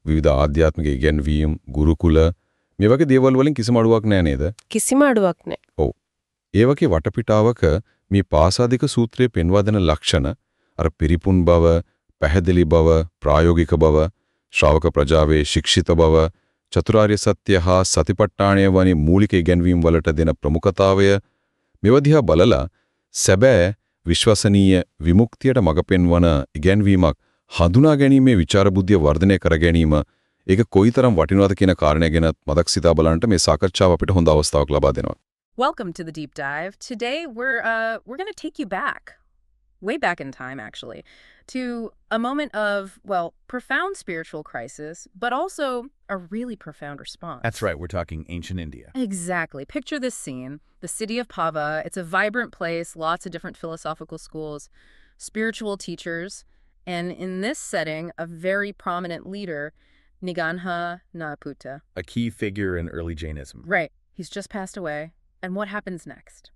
විවිධ ආධ්‍යාත්මික ඉගැන්වීම් ගුරුකුල මේ වගේ දේවල් වලින් කිසිම අඩුවක් නැහැ නේද? කිසිම අඩුවක් නැහැ. ඔව්. ඒ වගේ වටපිටාවක මේ පාසාදික සූත්‍රයේ පෙන්වා දෙන ලක්ෂණ අර පිරිපුන් බව, පැහැදිලි බව, ප්‍රායෝගික බව, ශ්‍රාවක ප්‍රජාවේ ශික්ෂිත බව, චතුරාර්ය සත්‍ය හා සතිපට්ඨානය වැනි මූලික ඉගැන්වීම් වලට දෙන ප්‍රමුඛතාවය මෙවදිහා බලලා සැබෑ විශ්වසනීය විමුක්තියට මඟ පෙන්වන ඉගැන්වීමක් හඳුනා ගැනීමේ විචාර බුද්ධිය වර්ධනය කර ගැනීම ඒක කොයිතරම් වටිනවද කියන කාරණය ගැන මතක් සිතා බලන්නට මේ සාකච්ඡාව අපිට හොඳ අවස්ථාවක් ලබා දෙනවා. Welcome to the deep dive. Today we're uh we're going to take you back. Way back in time actually to a moment of well, profound spiritual crisis, but also a really profound response. That's right, we're talking ancient India. Exactly. Picture this scene. The city of Pava. It's a vibrant place, lots of different philosophical schools, spiritual teachers, and in this setting, a very prominent leader Niganha Naputa. A key figure in early Jainism. Right. He's just passed away. And what happens next?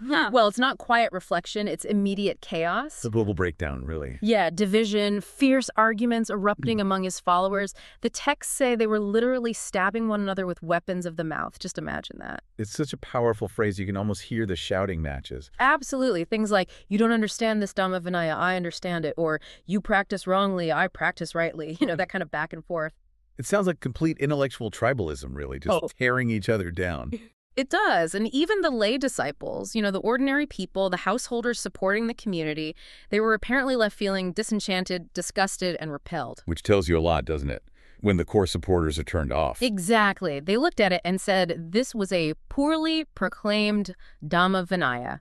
Well, it's not quiet reflection, it's immediate chaos. The global breakdown, really. Yeah, division, fierce arguments erupting hmm. among his followers. The texts say they were literally stabbing one another with weapons of the mouth. Just imagine that. It's such a powerful phrase, you can almost hear the shouting matches. Absolutely. Things like, you don't understand this Dhamma Vinaya, I understand it. Or, you practice wrongly, I practice rightly. [LAUGHS] You know, that kind of back and forth. It sounds like complete intellectual tribalism, really, just Oh. tearing each other down. [LAUGHS] It does. And even the lay disciples, you know, the ordinary people, the householders supporting the community, they were apparently left feeling disenchanted, disgusted, and repelled. Which tells you a lot, doesn't it? When the core supporters are turned off. Exactly. They looked at it and said this was a poorly proclaimed Dhamma Vinaya.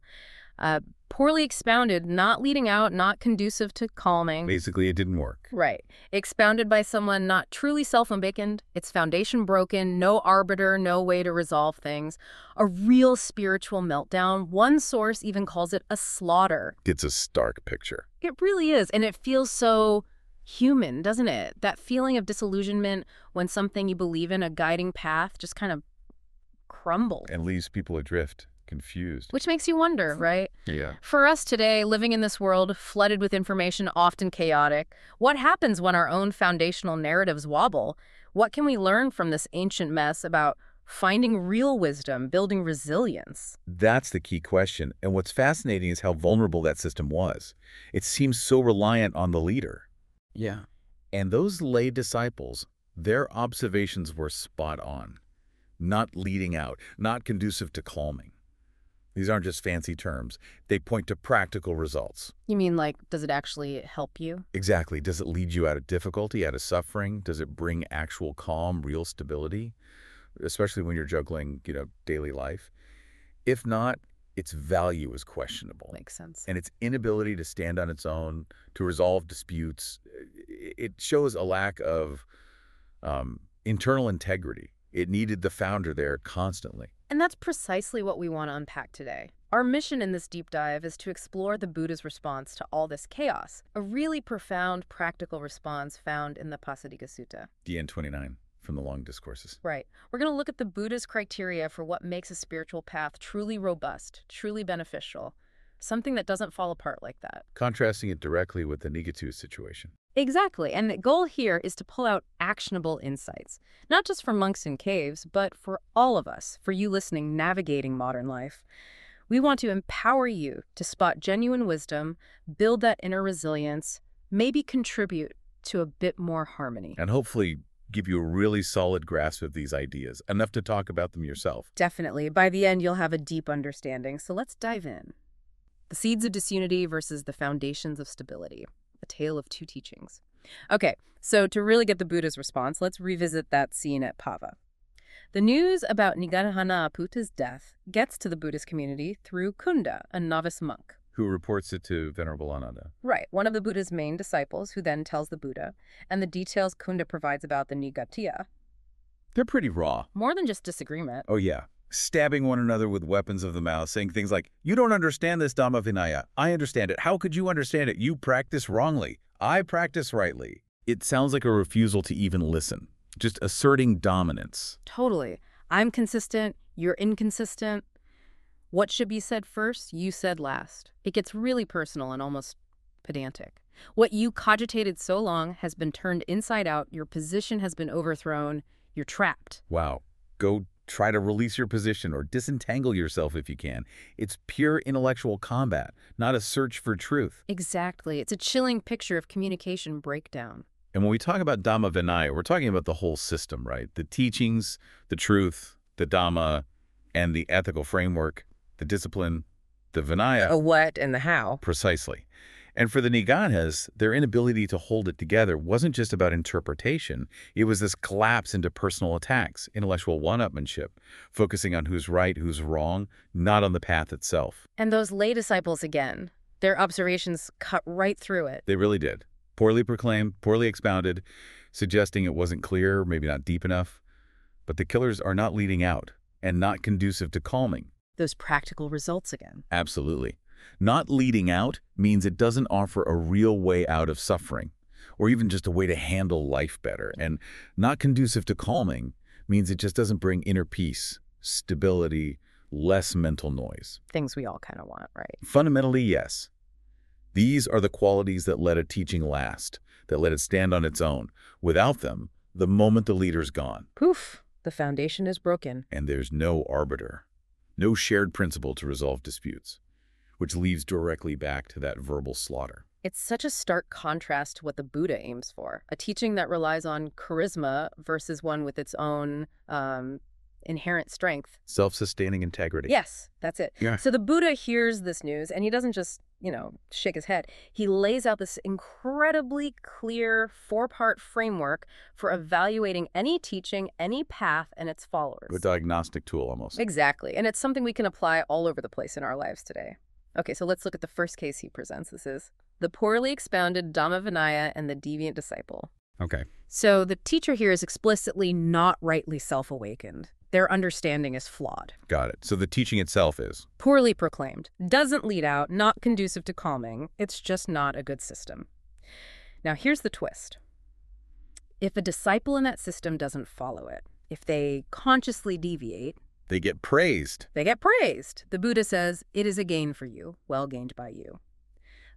Uh, poorly expounded, not leading out, not conducive to calming. Basically, it didn't work. Right. Expounded by someone not truly self awakened, its foundation broken, no arbiter, no way to resolve things. A real spiritual meltdown. One source even calls it a slaughter. It's a stark picture. It really is. And it feels so human, doesn't it? That feeling of disillusionment when something you believe in, a guiding path, just kind of crumbles. And leaves people adrift, confused. Which makes you wonder, right? Yeah. For us today, living in this world flooded with information, often chaotic, what happens when our own foundational narratives wobble? What can we learn from this ancient mess about finding real wisdom, building resilience? That's the key question. And what's fascinating is how vulnerable that system was. It seems so reliant on the leader. Yeah. And those lay disciples, their observations were spot on. Not leading out, not conducive to calming. These aren't just fancy terms. They point to practical results. You mean, like, does it actually help you? Exactly. Does it lead you out of difficulty, out of suffering? Does it bring actual calm, real stability? Especially when you're juggling, you know, daily life. If not, its value is questionable. Makes sense. And its inability to stand on its own, to resolve disputes, it shows a lack of um, internal integrity. It needed the founder there constantly. And that's precisely what we want to unpack today. Our mission in this deep dive is to explore the Buddha's response to all this chaos, a really profound practical response found in the Pasadika Sutta. DN 29 from the Long Discourses. Right. We're going to look at the Buddha's criteria for what makes a spiritual path truly robust, truly beneficial, something that doesn't fall apart like that. Contrasting it directly with the Nigatu situation. Exactly. And the goal here is to pull out actionable insights, not just for monks in caves, but for all of us, for you listening, navigating modern life. We want to empower you to spot genuine wisdom, build that inner resilience, maybe contribute to a bit more harmony. And hopefully give you a really solid grasp of these ideas, enough to talk about them yourself. Definitely. By the end, you'll have a deep understanding. So let's dive in. The seeds of disunity versus the foundations of stability. A tale of two teachings. Okay, so to really get the Buddha's response, let's revisit that scene at Pava. The news about Nigadhana Aputa's death gets to the Buddhist community through Kunda, a novice monk. Who reports it to Venerable Ananda? Right, one of the Buddha's main disciples, who then tells the Buddha, and the details Kunda provides about the Nigatiya. They're pretty raw. More than just disagreement. Oh, yeah. Stabbing one another with weapons of the mouth, saying things like, You don't understand this Dhamma Vinaya. I understand it. How could you understand it? You practice wrongly. I practice rightly. It sounds like a refusal to even listen, just asserting dominance. Totally. I'm consistent, you're inconsistent. What should be said first, you said last. It gets really personal and almost pedantic. What you cogitated so long has been turned inside out, your position has been overthrown, you're trapped. Wow. Go try to release your position or disentangle yourself if you can. It's pure intellectual combat, not a search for truth. Exactly. It's a chilling picture of communication breakdown. And when we talk about Dhamma Vinaya, we're talking about the whole system, right? The teachings, the truth, the Dhamma, and the ethical framework, the discipline, the Vinaya. A what and the how. Precisely. And for the Nigathas, their inability to hold it together wasn't just about interpretation. It was this collapse into personal attacks, intellectual one-upmanship, focusing on who's right, who's wrong, not on the path itself. And those lay disciples again, their observations cut right through it. They really did. Poorly proclaimed, poorly expounded, suggesting it wasn't clear, maybe not deep enough. But the killers are not leading out and not conducive to calming. Those practical results again. Absolutely. Not leading out means it doesn't offer a real way out of suffering, or even just a way to handle life better. And not conducive to calming means it just doesn't bring inner peace, stability, less mental noise. Things we all kind of want, right? Fundamentally, yes. These are the qualities that let a teaching last, that let it stand on its own. Without them, the moment the leader's gone. Poof, the foundation is broken. And there's no arbiter, no shared principle to resolve disputes which leads directly back to that verbal slaughter. It's such a stark contrast to what the Buddha aims for, a teaching that relies on charisma versus one with its own um, inherent strength. Self-sustaining integrity. Yes, that's it. Yeah. So the Buddha hears this news and he doesn't just, you know, shake his head. He lays out this incredibly clear four-part framework for evaluating any teaching, any path, and its followers. A diagnostic tool almost. Exactly. And it's something we can apply all over the place in our lives today. Okay, so let's look at the first case he presents. This is the poorly expounded Dhamma Vinaya and the deviant disciple. Okay. So the teacher here is explicitly not rightly self-awakened. Their understanding is flawed. Got it. So the teaching itself is? Poorly proclaimed. Doesn't lead out, not conducive to calming. It's just not a good system. Now here's the twist. If a disciple in that system doesn't follow it, if they consciously deviate, they get praised. They get praised. The Buddha says, it is a gain for you, well gained by you.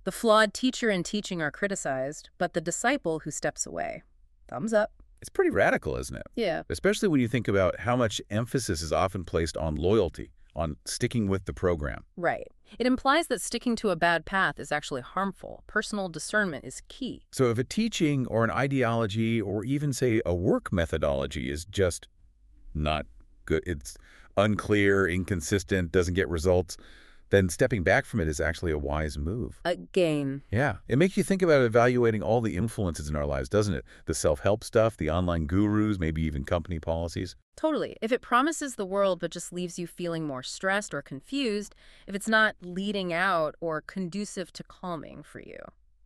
The flawed teacher and teaching are criticized, but the disciple who steps away, thumbs up. It's pretty radical, isn't it? Yeah. Especially when you think about how much emphasis is often placed on loyalty, on sticking with the program. Right. It implies that sticking to a bad path is actually harmful. Personal discernment is key. So if a teaching or an ideology or even, say, a work methodology is just not good, it's unclear, inconsistent, doesn't get results, then stepping back from it is actually a wise move. A gain. Yeah. It makes you think about evaluating all the influences in our lives, doesn't it? The self-help stuff, the online gurus, maybe even company policies. Totally. If it promises the world but just leaves you feeling more stressed or confused, if it's not leading out or conducive to calming for you.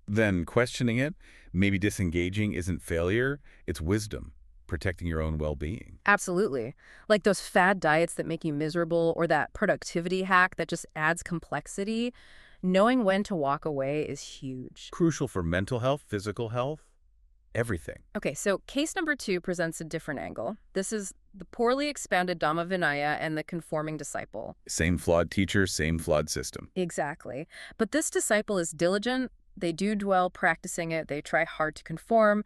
Then questioning it, maybe disengaging isn't failure, it's wisdom protecting your own well-being. Absolutely. Like those fad diets that make you miserable or that productivity hack that just adds complexity, knowing when to walk away is huge. Crucial for mental health, physical health, everything. Okay, so case number two presents a different angle. This is the poorly expanded Dhamma Vinaya and the conforming disciple. Same flawed teacher, same flawed system. Exactly. But this disciple is diligent. They do dwell practicing it. They try hard to conform.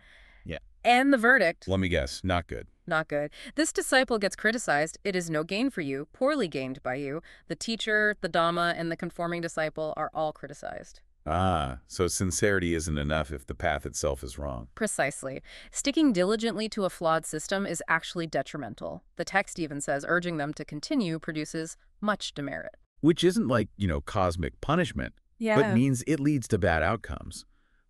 And the verdict. Let me guess, not good. Not good. This disciple gets criticized. It is no gain for you, poorly gained by you. The teacher, the Dhamma, and the conforming disciple are all criticized. Ah, so sincerity isn't enough if the path itself is wrong. Precisely. Sticking diligently to a flawed system is actually detrimental. The text even says urging them to continue produces much demerit. Which isn't like, you know, cosmic punishment, yeah. but means it leads to bad outcomes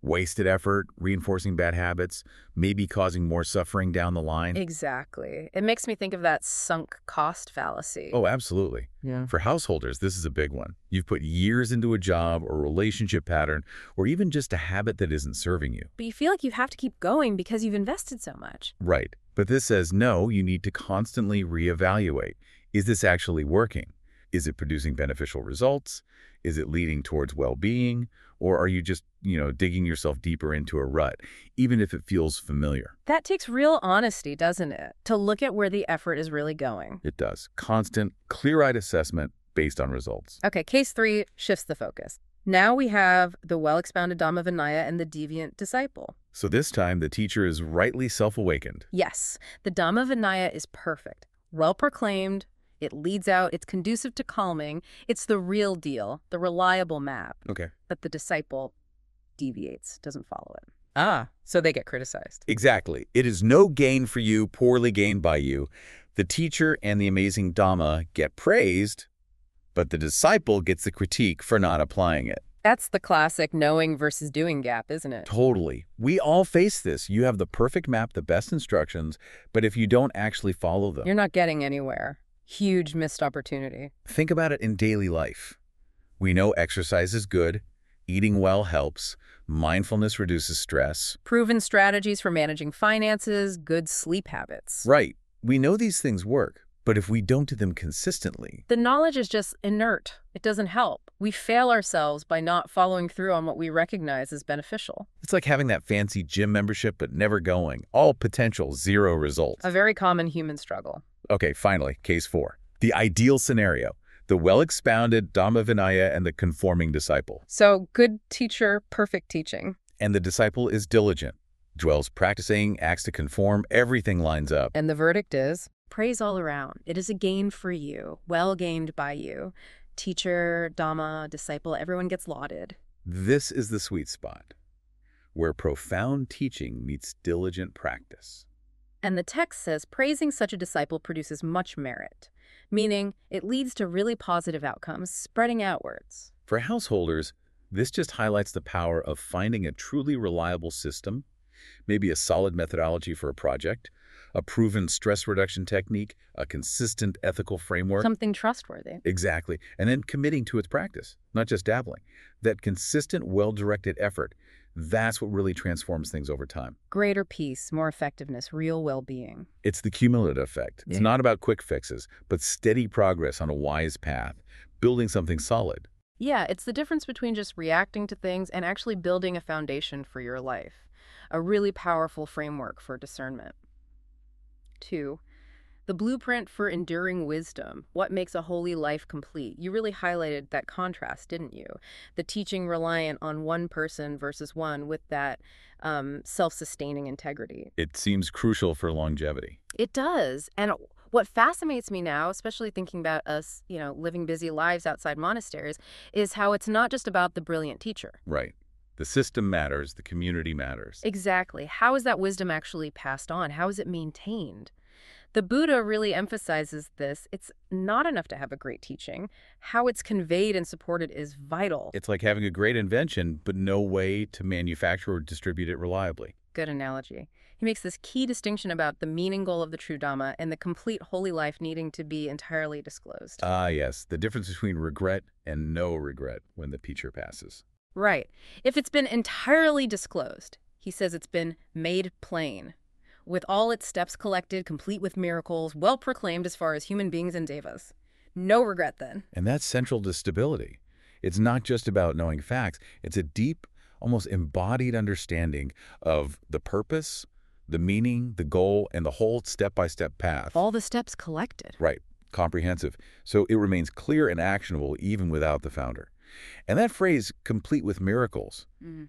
wasted effort, reinforcing bad habits, maybe causing more suffering down the line. Exactly. It makes me think of that sunk cost fallacy. Oh, absolutely. Yeah. For householders, this is a big one. You've put years into a job or relationship pattern or even just a habit that isn't serving you. But you feel like you have to keep going because you've invested so much. Right. But this says no, you need to constantly reevaluate. Is this actually working? Is it producing beneficial results? Is it leading towards well-being? Or are you just, you know, digging yourself deeper into a rut, even if it feels familiar? That takes real honesty, doesn't it? To look at where the effort is really going. It does. Constant, clear-eyed assessment based on results. Okay, case three shifts the focus. Now we have the well-expounded Dhamma Vinaya and the deviant disciple. So this time, the teacher is rightly self-awakened. Yes, the Dhamma Vinaya is perfect, well-proclaimed, it leads out, it's conducive to calming, it's the real deal, the reliable map. Okay. But the disciple deviates, doesn't follow it. Ah, so they get criticized. Exactly. It is no gain for you, poorly gained by you. The teacher and the amazing Dhamma get praised, but the disciple gets the critique for not applying it. That's the classic knowing versus doing gap, isn't it? Totally. We all face this. You have the perfect map, the best instructions, but if you don't actually follow them, You're not getting anywhere. Huge missed opportunity. think about it in daily life. We know exercise is good, eating well helps, mindfulness reduces stress. Proven strategies for managing finances, good sleep habits. Right. We know these things work, but if we don't do them consistently, The knowledge is just inert. It doesn't help. We fail ourselves by not following through on what we recognize as beneficial. it's like having that fancy gym membership but never going. All potential, zero results. A very common human struggle. Okay, finally, case four. The ideal scenario. The well-expounded Dhamma Vinaya and the conforming disciple. So, good teacher, perfect teaching. And the disciple is diligent, dwells practicing, acts to conform, everything lines up. And the verdict is praise all around. It is a gain for you, well gained by you. Teacher, Dhamma, disciple, everyone gets lauded. This is the sweet spot, where profound teaching meets diligent practice. And the text says praising such a disciple produces much merit, meaning it leads to really positive outcomes spreading outwards. For householders, this just highlights the power of finding a truly reliable system, maybe a solid methodology for a project, a proven stress reduction technique, a consistent ethical framework. Something trustworthy. Exactly. And then committing to its practice, not just dabbling. That consistent, well-directed effort, that's what really transforms things over time. Greater peace, more effectiveness, real well being. It's the cumulative effect. It's Yeah. not about quick fixes, but steady progress on a wise path, building something solid. Yeah, it's the difference between just reacting to things and actually building a foundation for your life. A really powerful framework for discernment. Two, the blueprint for enduring wisdom. What makes a holy life complete? You really highlighted that contrast, didn't you? The teaching reliant on one person versus one with that um, self sustaining integrity. It seems crucial for longevity. It does. And what fascinates me now, especially thinking about us, you know, living busy lives outside monasteries, is how it's not just about the brilliant teacher. Right. The system matters, the community matters. Exactly. How is that wisdom actually passed on? How is it maintained? The Buddha really emphasizes this. It's not enough to have a great teaching. How it's conveyed and supported is vital. It's like having a great invention, but no way to manufacture or distribute it reliably. Good analogy. He makes this key distinction about the meaning goal of the true Dhamma and the complete holy life needing to be entirely disclosed. Ah, yes, the difference between regret and no regret when the teacher passes. Right. If it's been entirely disclosed, he says it's been made plain, with all its steps collected, complete with miracles, well proclaimed as far as human beings and devas. No regret then. And that's central to stability. It's not just about knowing facts, it's a deep, almost embodied understanding of the purpose, the meaning, the goal, and the whole step-by-step path. All the steps collected. Right, comprehensive. So it remains clear and actionable even without the founder. And that phrase, complete with miracles, Mm.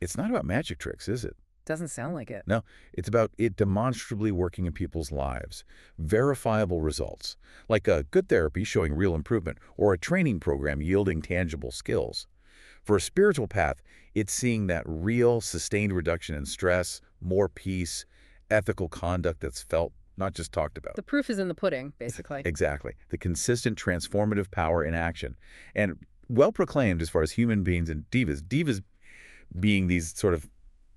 it's not about magic tricks, is it? Doesn't sound like it. No, it's about it demonstrably working in people's lives. Verifiable results, like a good therapy showing real improvement or a training program yielding tangible skills. For a spiritual path, it's seeing that real, sustained reduction in stress, more peace, ethical conduct that's felt, not just talked about. The proof is in the pudding, basically. Exactly. The consistent transformative power in action. And well proclaimed as far as human beings and divas. Divas being these sort of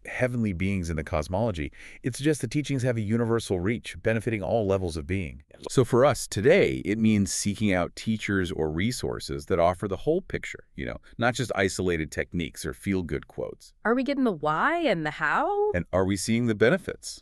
heavenly beings in the cosmology, it suggests the teachings have a universal reach, benefiting all levels of being. So for us today, it means seeking out teachers or resources that offer the whole picture, you know, not just isolated techniques or feel-good quotes. Are we getting the why and the how? And are we seeing the benefits?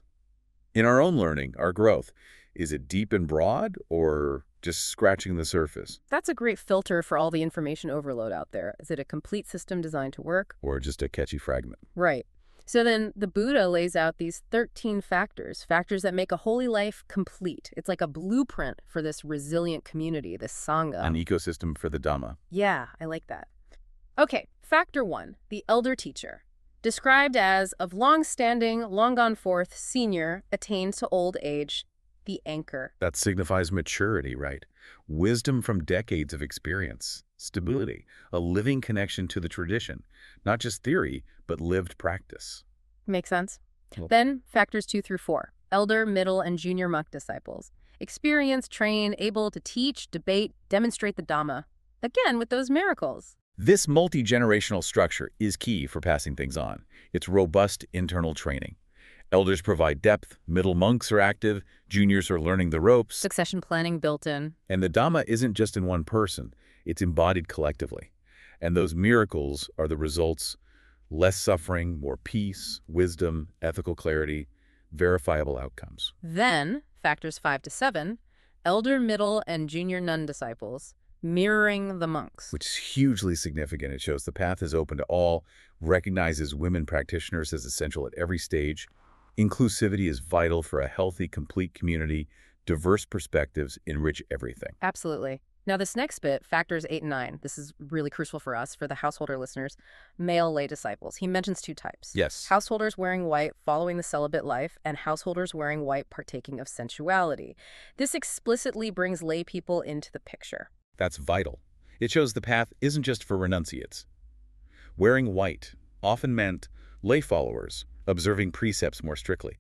In our own learning, our growth, Is it deep and broad or just scratching the surface? That's a great filter for all the information overload out there. Is it a complete system designed to work? Or just a catchy fragment? Right. So then the Buddha lays out these 13 factors, factors that make a holy life complete. It's like a blueprint for this resilient community, this Sangha. An ecosystem for the Dhamma. Yeah, I like that. Okay, factor one, the elder teacher. Described as of long-standing, long-gone forth, senior, attained to old age, the anchor. That signifies maturity, right? Wisdom from decades of experience, stability, a living connection to the tradition, not just theory, but lived practice. Makes sense. Well- then factors two through four, elder, middle, and junior monk disciples. Experienced, trained, able to teach, debate, demonstrate the Dhamma. Again, with those miracles. This multi-generational structure is key for passing things on. It's robust internal training. Elders provide depth, middle monks are active, juniors are learning the ropes, Succession planning built in. and the Dhamma isn't just in one person, it's embodied collectively. And those miracles are the results less suffering, more peace, wisdom, ethical clarity, verifiable outcomes. Then, factors five to seven, elder, middle, and junior nun disciples, mirroring the monks. which is hugely significant. It shows the path is open to all, recognizes women practitioners as essential at every stage. Inclusivity is vital for a healthy, complete community. Diverse perspectives enrich everything. Absolutely. Now, this next bit, factors eight and nine, this is really crucial for us, for the householder listeners, male lay disciples. He mentions two types. Yes. Householders wearing white, following the celibate life, and householders wearing white, partaking of sensuality. This explicitly brings lay people into the picture. That's vital. It shows the path isn't just for renunciates. Wearing white often meant lay followers, observing precepts more strictly.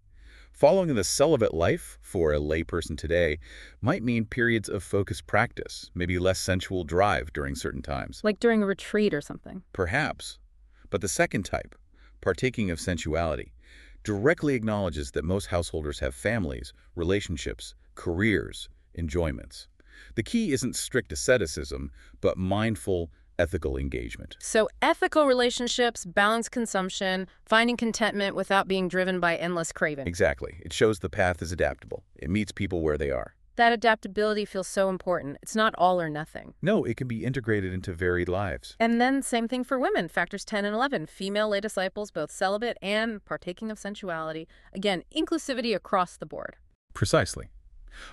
Following the celibate life for a layperson today might mean periods of focused practice, maybe less sensual drive during certain times. Like during a retreat or something. Perhaps. But the second type, partaking of sensuality, directly acknowledges that most householders have families, relationships, careers, enjoyments. The key isn't strict asceticism, but mindful, ethical engagement. So, ethical relationships, balanced consumption, finding contentment without being driven by endless craving. Exactly. It shows the path is adaptable. It meets people where they are. That adaptability feels so important. It's not all or nothing. No, it can be integrated into varied lives. And then, same thing for women, factors 10 and 11. Female lay disciples, both celibate and partaking of sensuality. Again, inclusivity across the board. Precisely.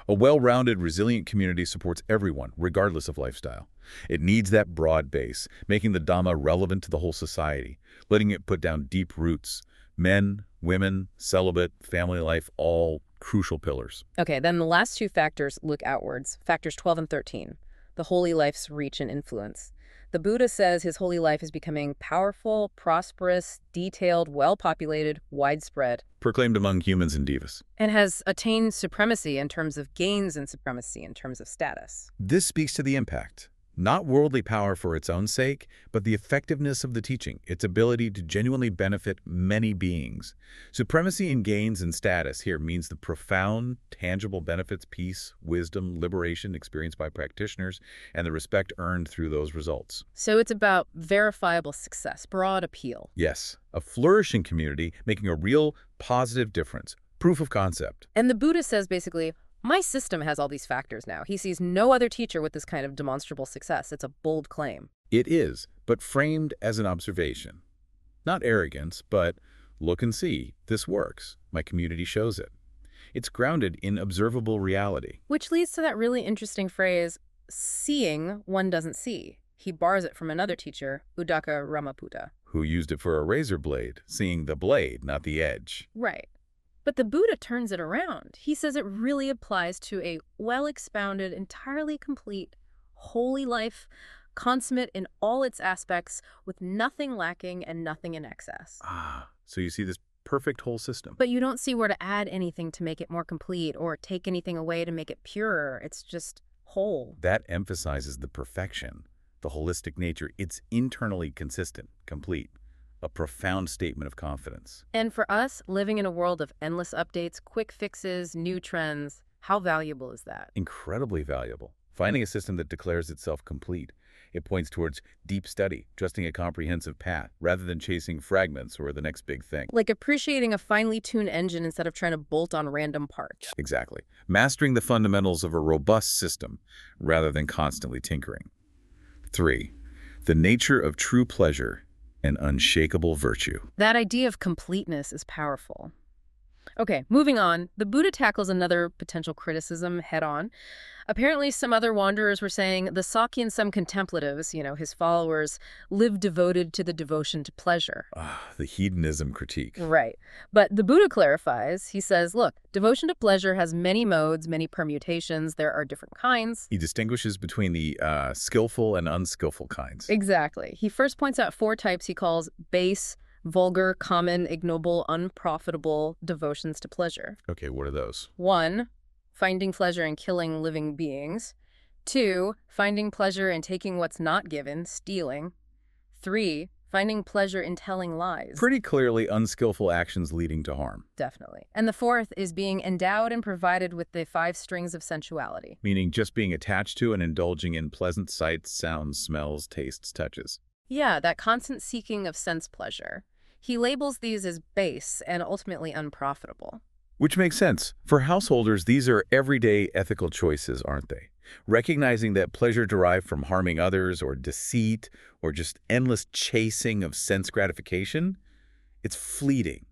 A well-rounded, resilient community supports everyone, regardless of lifestyle. It needs that broad base, making the Dhamma relevant to the whole society, letting it put down deep roots. Men, women, celibate, family life, all crucial pillars. Okay, then the last two factors look outwards, factors 12 and 13, the holy life's reach and influence. The Buddha says his holy life is becoming powerful, prosperous, detailed, well-populated, widespread, Proclaimed among humans and devas. and has attained supremacy in terms of gains in supremacy, in terms of status. This speaks to the impact. Not worldly power for its own sake, but the effectiveness of the teaching, its ability to genuinely benefit many beings. Supremacy in gains and status here means the profound, tangible benefits, peace, wisdom, liberation experienced by practitioners, and the respect earned through those results. So it's about verifiable success, broad appeal. Yes, a flourishing community making a real positive difference. Proof of concept. And the Buddha says basically, my system has all these factors now. He sees no other teacher with this kind of demonstrable success. It's a bold claim. It is, but framed as an observation. Not arrogance, but look and see, this works. My community shows it. It's grounded in observable reality. Which leads to that really interesting phrase, seeing one doesn't see. He borrows it from another teacher, Udaka Ramaputta. Who used it for a razor blade, seeing the blade, not the edge. Right. But the Buddha turns it around. He says it really applies to a well expounded, entirely complete, holy life, consummate in all its aspects, with nothing lacking and nothing in excess. Ah, so you see this perfect whole system. But you don't see where to add anything to make it more complete or take anything away to make it purer. It's just whole. That emphasizes the perfection, the holistic nature. It's internally consistent, complete. A profound statement of confidence. And for us, living in a world of endless updates, quick fixes, new trends, how valuable is that? Incredibly valuable. Finding a system that declares itself complete It points towards deep study, trusting a comprehensive path, rather than chasing fragments or the next big thing. Like appreciating a finely tuned engine instead of trying to bolt on random parts. Exactly. Mastering the fundamentals of a robust system rather than constantly tinkering. 3. The nature of true pleasure and unshakable virtue. That idea of completeness is powerful. Okay, moving on. The Buddha tackles another potential criticism head on. Apparently, some other wanderers were saying the Sakyan-son contemplatives, you know, his followers, live devoted to the devotion to pleasure. Ah, the hedonism critique. Right. But the Buddha clarifies. He says, look, devotion to pleasure has many modes, many permutations. There are different kinds. He distinguishes between the uh, skillful and unskillful kinds. Exactly. He first points out four types he calls base, vulgar, common, ignoble, unprofitable devotions to pleasure. Okay, what are those? One, finding pleasure in killing living beings. Two, finding pleasure in taking what's not given, stealing. Three, finding pleasure in telling lies. Pretty clearly unskillful actions leading to harm. Definitely. And the fourth is being endowed and provided with the five strings of sensuality. Meaning just being attached to and indulging in pleasant sights, sounds, smells, tastes, touches. Yeah, that constant seeking of sense pleasure. He labels these as base and ultimately unprofitable. Which makes sense. For householders, these are everyday ethical choices, aren't they? Recognizing that pleasure derived from harming others or deceit or just endless chasing of sense gratification, it's fleeting.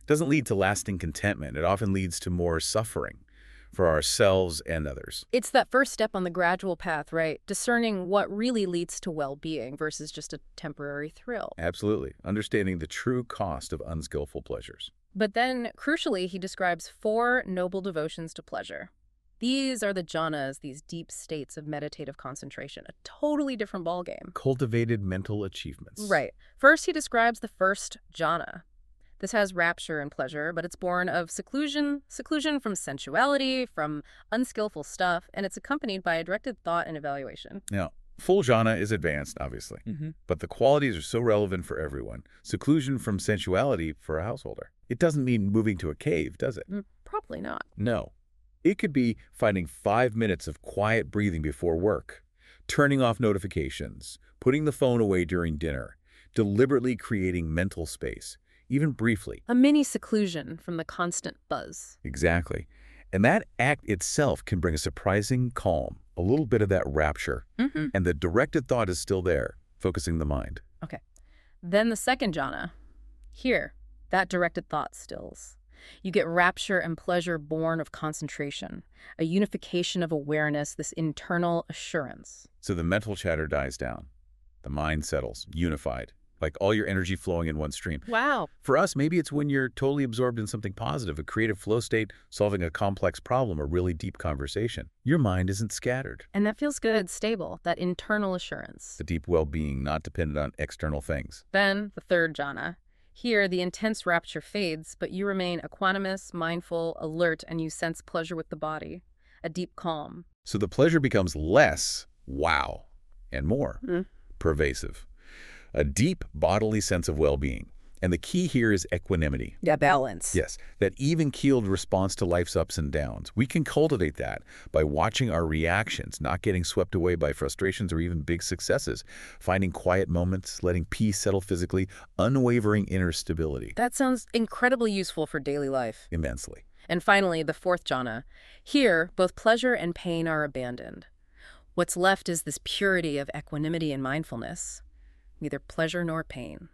It doesn't lead to lasting contentment. It often leads to more suffering for ourselves and others. It's that first step on the gradual path, right? Discerning what really leads to well-being versus just a temporary thrill. Absolutely. Understanding the true cost of unskillful pleasures. But then, crucially, he describes four noble devotions to pleasure. These are the jhanas, these deep states of meditative concentration, a totally different ballgame. Cultivated mental achievements. Right. First, he describes the first jhana, this has rapture and pleasure, but it's born of seclusion, seclusion from sensuality, from unskillful stuff, and it's accompanied by a directed thought and evaluation. Now, full jhana is advanced, obviously, Mm -hmm. but the qualities are so relevant for everyone. Seclusion from sensuality for a householder. It doesn't mean moving to a cave, does it? Mm, probably not. No. It could be finding five minutes of quiet breathing before work, turning off notifications, putting the phone away during dinner, deliberately creating mental space, even briefly. A mini seclusion from the constant buzz. Exactly. And that act itself can bring a surprising calm, a little bit of that rapture. Mm -hmm. And the directed thought is still there, focusing the mind. Okay. Then the second jhana. Here, that directed thought stills. You get rapture and pleasure born of concentration, a unification of awareness, this internal assurance. So the mental chatter dies down. The mind settles, unified, like all your energy flowing in one stream. Wow. For us, maybe it's when you're totally absorbed in something positive, a creative flow state, solving a complex problem, a really deep conversation. Your mind isn't scattered. And that feels good, stable, that internal assurance. The deep well-being, not dependent on external things. Then the third jhana. Here, the intense rapture fades, but you remain equanimous, mindful, alert, and you sense pleasure with the body, a deep calm. So the pleasure becomes less wow and more Mm. pervasive. A deep bodily sense of well-being. And the key here is equanimity. Yeah, balance. Yes, that even-keeled response to life's ups and downs. We can cultivate that by watching our reactions, not getting swept away by frustrations or even big successes, finding quiet moments, letting peace settle physically, unwavering inner stability. That sounds incredibly useful for daily life. Immensely. And finally, the fourth jhana. Here, both pleasure and pain are abandoned. What's left is this purity of equanimity and mindfulness. Neither pleasure nor pain.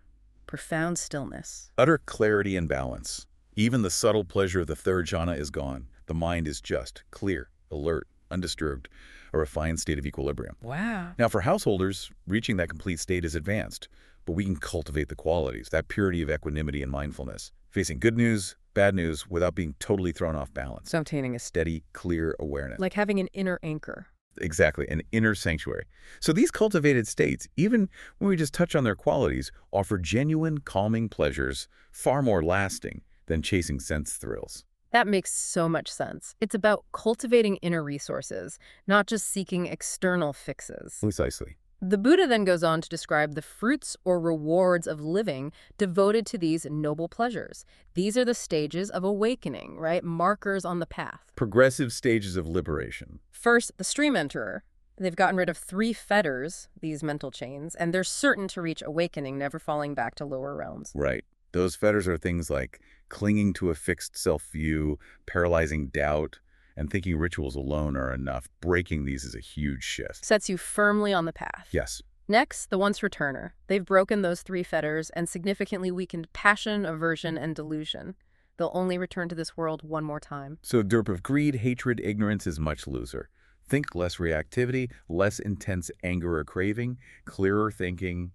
Profound stillness. Utter clarity and balance. Even the subtle pleasure of the third jhana is gone. The mind is just, clear, alert, undisturbed, a refined state of equilibrium. Wow. Now, for householders, reaching that complete state is advanced, but we can cultivate the qualities, that purity of equanimity and mindfulness, facing good news, bad news, without being totally thrown off balance. So obtaining a steady, clear awareness. Like having an inner anchor. Exactly, an inner sanctuary. So these cultivated states, even when we just touch on their qualities, offer genuine, calming pleasures, far more lasting than chasing sense thrills. That makes so much sense. It's about cultivating inner resources, not just seeking external fixes. Precisely. The Buddha then goes on to describe the fruits or rewards of living devoted to these noble pleasures. These are the stages of awakening, right? Markers on the path. Progressive stages of liberation. First, the stream enterer. They've gotten rid of three fetters, these mental chains, and they're certain to reach awakening, never falling back to lower realms. Right. Those fetters are things like clinging to a fixed self-view, paralyzing doubt, and thinking rituals alone are enough. Breaking these is a huge shift. Sets you firmly on the path. Yes. Next, the once returner. They've broken those three fetters and significantly weakened passion, aversion, and delusion. They'll only return to this world one more time. So derp of greed, hatred, ignorance is much looser. Think less reactivity, less intense anger or craving, clearer thinking,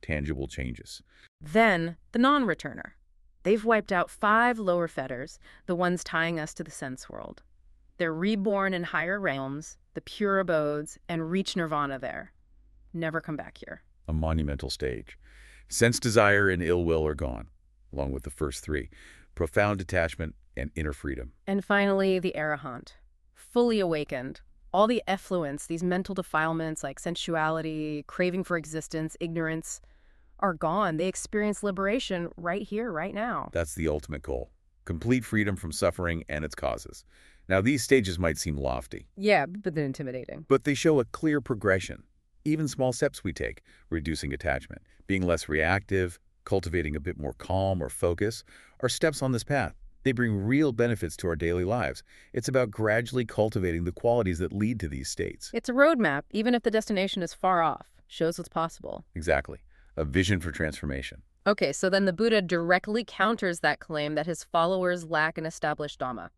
tangible changes. Then, the non-returner. They've wiped out five lower fetters, the ones tying us to the sense world. They're reborn in higher realms, the pure abodes, and reach nirvana there. Never come back here. A monumental stage. Sense desire and ill will are gone, along with the first three. Profound detachment and inner freedom. And finally, the arahant. Fully awakened. All the effluence, these mental defilements like sensuality, craving for existence, ignorance, are gone. They experience liberation right here, right now. That's the ultimate goal. Complete freedom from suffering and its causes. Now, these stages might seem lofty, Yeah, but they're intimidating. but they show a clear progression. Even small steps we take, reducing attachment, being less reactive, cultivating a bit more calm or focus, are steps on this path. They bring real benefits to our daily lives. It's about gradually cultivating the qualities that lead to these states. It's a roadmap, even if the destination is far off. Shows what's possible. Exactly. A vision for transformation. Okay, so then the Buddha directly counters that claim that his followers lack an established Dhamma.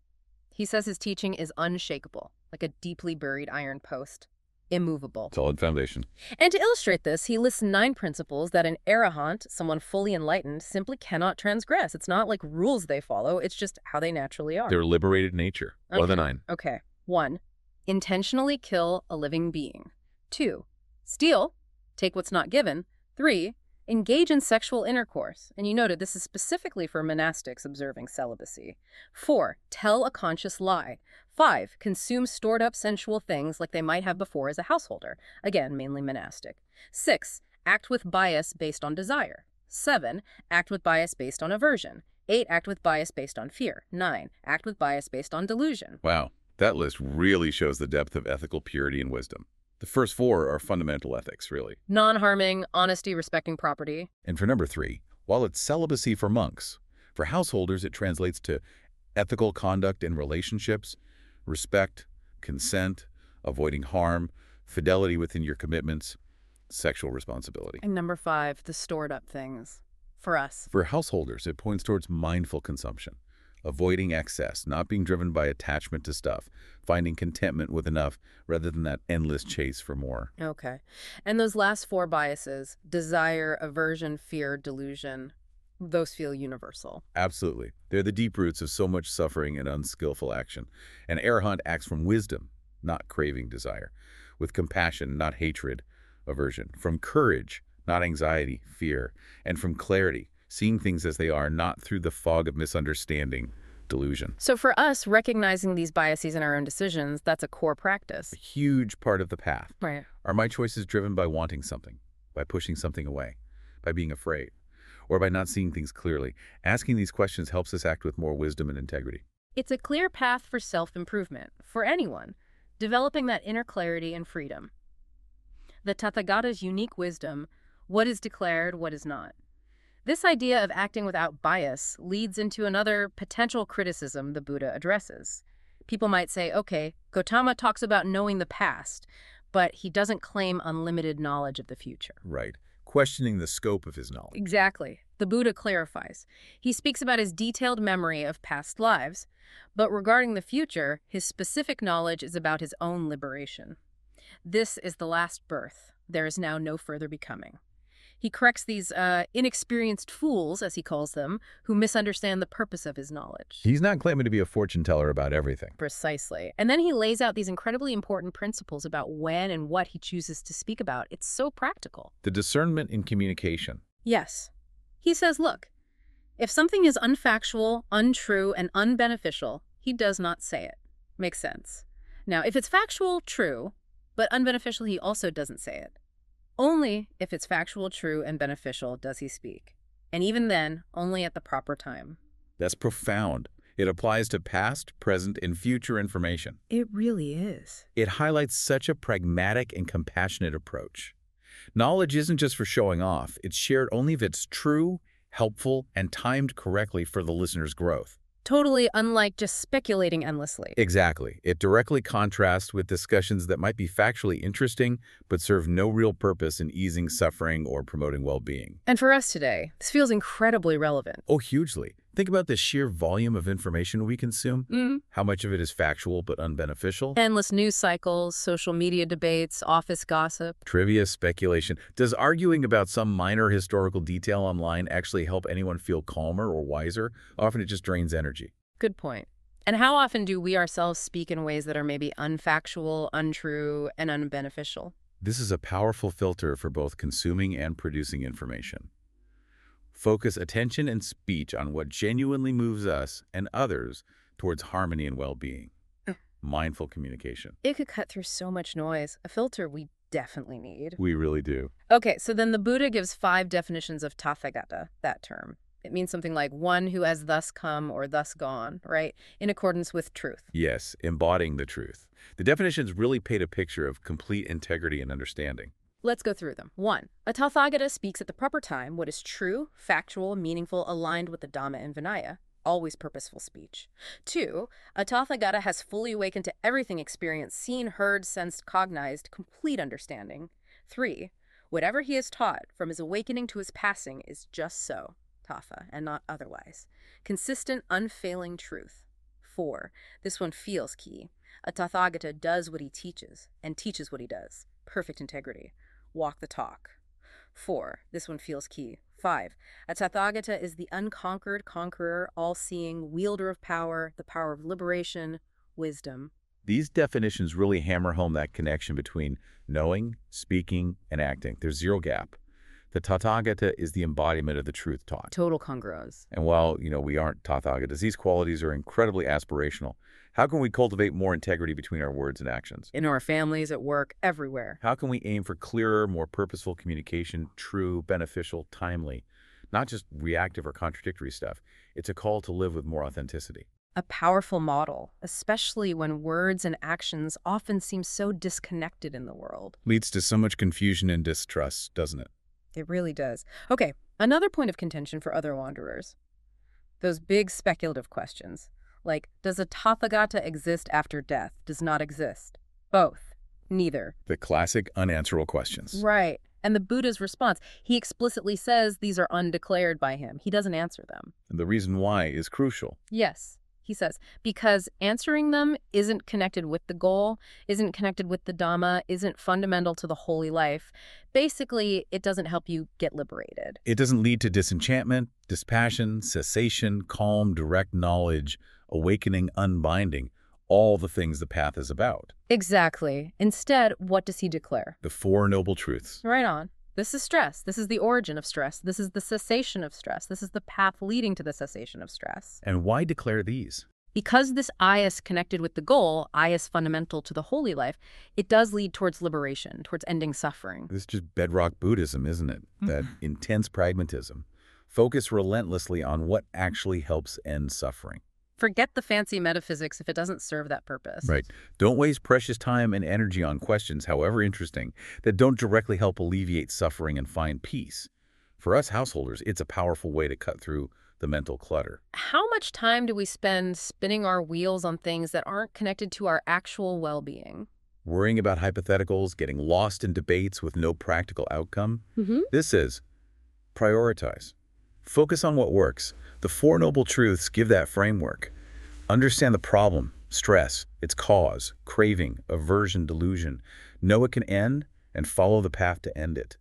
He says his teaching is unshakable, like a deeply buried iron post, immovable. Solid foundation. And to illustrate this, he lists nine principles that an arahant, someone fully enlightened, simply cannot transgress. It's not like rules they follow, it's just how they naturally are. Their liberated nature. What are the Okay. nine? Okay. One, intentionally kill a living being. Two, steal, take what's not given. Three, engage in sexual intercourse. And you noted this is specifically for monastics observing celibacy. Four, tell a conscious lie. Five, consume stored up sensual things like they might have before as a householder. Again, mainly monastic. Six, act with bias based on desire. Seven, act with bias based on aversion. Eight, act with bias based on fear. Nine, act with bias based on delusion. Wow, that list really shows the depth of ethical purity and wisdom. The first four are fundamental ethics, really. Non harming, honesty, respecting property. And for number three, while it's celibacy for monks, for householders it translates to ethical conduct in relationships, respect, consent, avoiding harm, fidelity within your commitments, sexual responsibility. And number five, the stored up things. For us. For householders, it points towards mindful consumption, avoiding excess, not being driven by attachment to stuff, finding contentment with enough rather than that endless chase for more. Okay. And those last four biases desire, aversion, fear, delusion those feel universal. Absolutely. They're the deep roots of so much suffering and unskillful action. And Arahant acts from wisdom, not craving desire, with compassion, not hatred, aversion, from courage, not anxiety, fear, and from clarity, seeing things as they are, not through the fog of misunderstanding, delusion. So for us, recognizing these biases in our own decisions, that's a core practice. A huge part of the path. Right. Are my choices driven by wanting something, by pushing something away, by being afraid, or by not seeing things clearly? Asking these questions helps us act with more wisdom and integrity. It's a clear path for self-improvement, for anyone, developing that inner clarity and freedom. The Tathagata's unique wisdom, what is declared, what is not. This idea of acting without bias leads into another potential criticism the Buddha addresses. People might say, okay, Gautama talks about knowing the past, but he doesn't claim unlimited knowledge of the future. Right. Questioning the scope of his knowledge. Exactly. The Buddha clarifies. He speaks about his detailed memory of past lives, but regarding the future, his specific knowledge is about his own liberation. This is the last birth. There is now no further becoming. He corrects these uh, inexperienced fools, as he calls them, who misunderstand the purpose of his knowledge. He's not claiming to be a fortune teller about everything. Precisely. And then he lays out these incredibly important principles about when and what he chooses to speak about. It's so practical. The discernment in communication. Yes. He says, look, if something is unfactual, untrue, and unbeneficial, he does not say it. Makes sense. Now, if it's factual, true, but unbeneficial, he also doesn't say it. Only if it's factual, true, and beneficial does he speak. And even then, only at the proper time. That's profound. It applies to past, present, and future information. It really is. It highlights such a pragmatic and compassionate approach. Knowledge isn't just for showing off, it's shared only if it's true, helpful, and timed correctly for the listener's growth. Totally unlike just speculating endlessly. Exactly. It directly contrasts with discussions that might be factually interesting but serve no real purpose in easing suffering or promoting well-being. And for us today, this feels incredibly relevant. Oh, hugely. Think about the sheer volume of information we consume. Mhm. How much of it is factual but unbeneficial? Endless news cycles, social media debates, office gossip. Trivia, speculation. Does arguing about some minor historical detail online actually help anyone feel calmer or wiser? Often it just drains energy. Good point. And how often do we ourselves speak in ways that are maybe unfactual, untrue, and unbeneficial? This is a powerful filter for both consuming and producing information. Focus attention and speech on what genuinely moves us and others towards harmony and well-being. Mm. Mindful communication. It could cut through so much noise, a filter we definitely need. We really do. Okay, so then the Buddha gives five definitions of Tathagata, that term. It means something like one who has thus come or thus gone, right? In accordance with truth. Yes, embodying the truth. The definitions really paint a picture of complete integrity and understanding. Let's go through them. One, a Tathagata speaks at the proper time what is true, factual, meaningful, aligned with the Dhamma and Vinaya. Always purposeful speech. Two, a Tathagata has fully awakened to everything experienced, seen, heard, sensed, cognized, complete understanding. Three, whatever he has taught, from his awakening to his passing, is just so, Tatha, and not otherwise. Consistent, unfailing truth. Four, this one feels key. A Tathagata does what he teaches, and teaches what he does. Perfect integrity. Walk the talk. Four, this one feels key. Five, a Tathagata is the unconquered conqueror, all seeing, wielder of power, the power of liberation, wisdom. These definitions really hammer home that connection between knowing, speaking, and acting. There's zero gap. The Tathagata is the embodiment of the truth taught. Total congruence. And while, you know, we aren't Tathagatas, these qualities are incredibly aspirational. How can we cultivate more integrity between our words and actions? In our families, at work, everywhere. How can we aim for clearer, more purposeful communication, true, beneficial, timely, not just reactive or contradictory stuff? It's a call to live with more authenticity. A powerful model, especially when words and actions often seem so disconnected in the world. Leads to so much confusion and distrust, doesn't it? It really does. Okay, another point of contention for other wanderers. Those big speculative questions, like does a Tathagata exist after death? Does not exist. Both. Neither. The classic unanswerable questions. Right. And the Buddha's response, he explicitly says these are undeclared by him. He doesn't answer them. And the reason why is crucial. Yes, he says, because answering them isn't connected with the goal, isn't connected with the Dhamma, isn't fundamental to the holy life. Basically, it doesn't help you get liberated. It doesn't lead to disenchantment, dispassion, cessation, calm, direct knowledge, awakening, unbinding, all the things the path is about. Exactly. Instead, what does he declare? The Four Noble Truths. Right on. This is stress. This is the origin of stress. This is the cessation of stress. This is the path leading to the cessation of stress. And why declare these? Because this I is connected with the goal, I is fundamental to the holy life, it does lead towards liberation, towards ending suffering. This is just bedrock Buddhism, isn't it? Mm-hmm. That intense pragmatism. Focus relentlessly on what actually helps end suffering. Forget the fancy metaphysics if it doesn't serve that purpose. Right. Don't waste precious time and energy on questions, however interesting, that don't directly help alleviate suffering and find peace. For us householders, it's a powerful way to cut through the mental clutter. How much time do we spend spinning our wheels on things that aren't connected to our actual well-being? Worrying about hypotheticals, getting lost in debates with no practical outcome. Mhm. This is prioritize. Focus on what works. The Four Noble Truths give that framework. Understand the problem, stress, its cause, craving, aversion, delusion. Know it can end and follow the path to end it.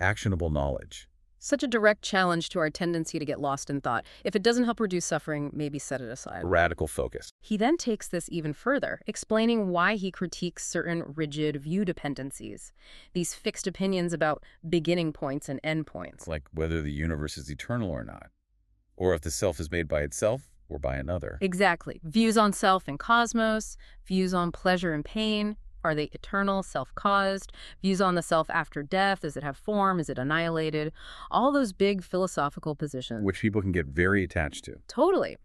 Actionable knowledge. Such a direct challenge to our tendency to get lost in thought. If it doesn't help reduce suffering, maybe set it aside. Radical focus. He then takes this even further, explaining why he critiques certain rigid view dependencies, these fixed opinions about beginning points and end points. Like whether the universe is eternal or not. Or if the self is made by itself or by another. Exactly. Views on self and cosmos, views on pleasure and pain, Are they eternal, self-caused? Views on the self after death? Does it have form? Is it annihilated? All those big philosophical positions. Which people can get very attached to. Totally.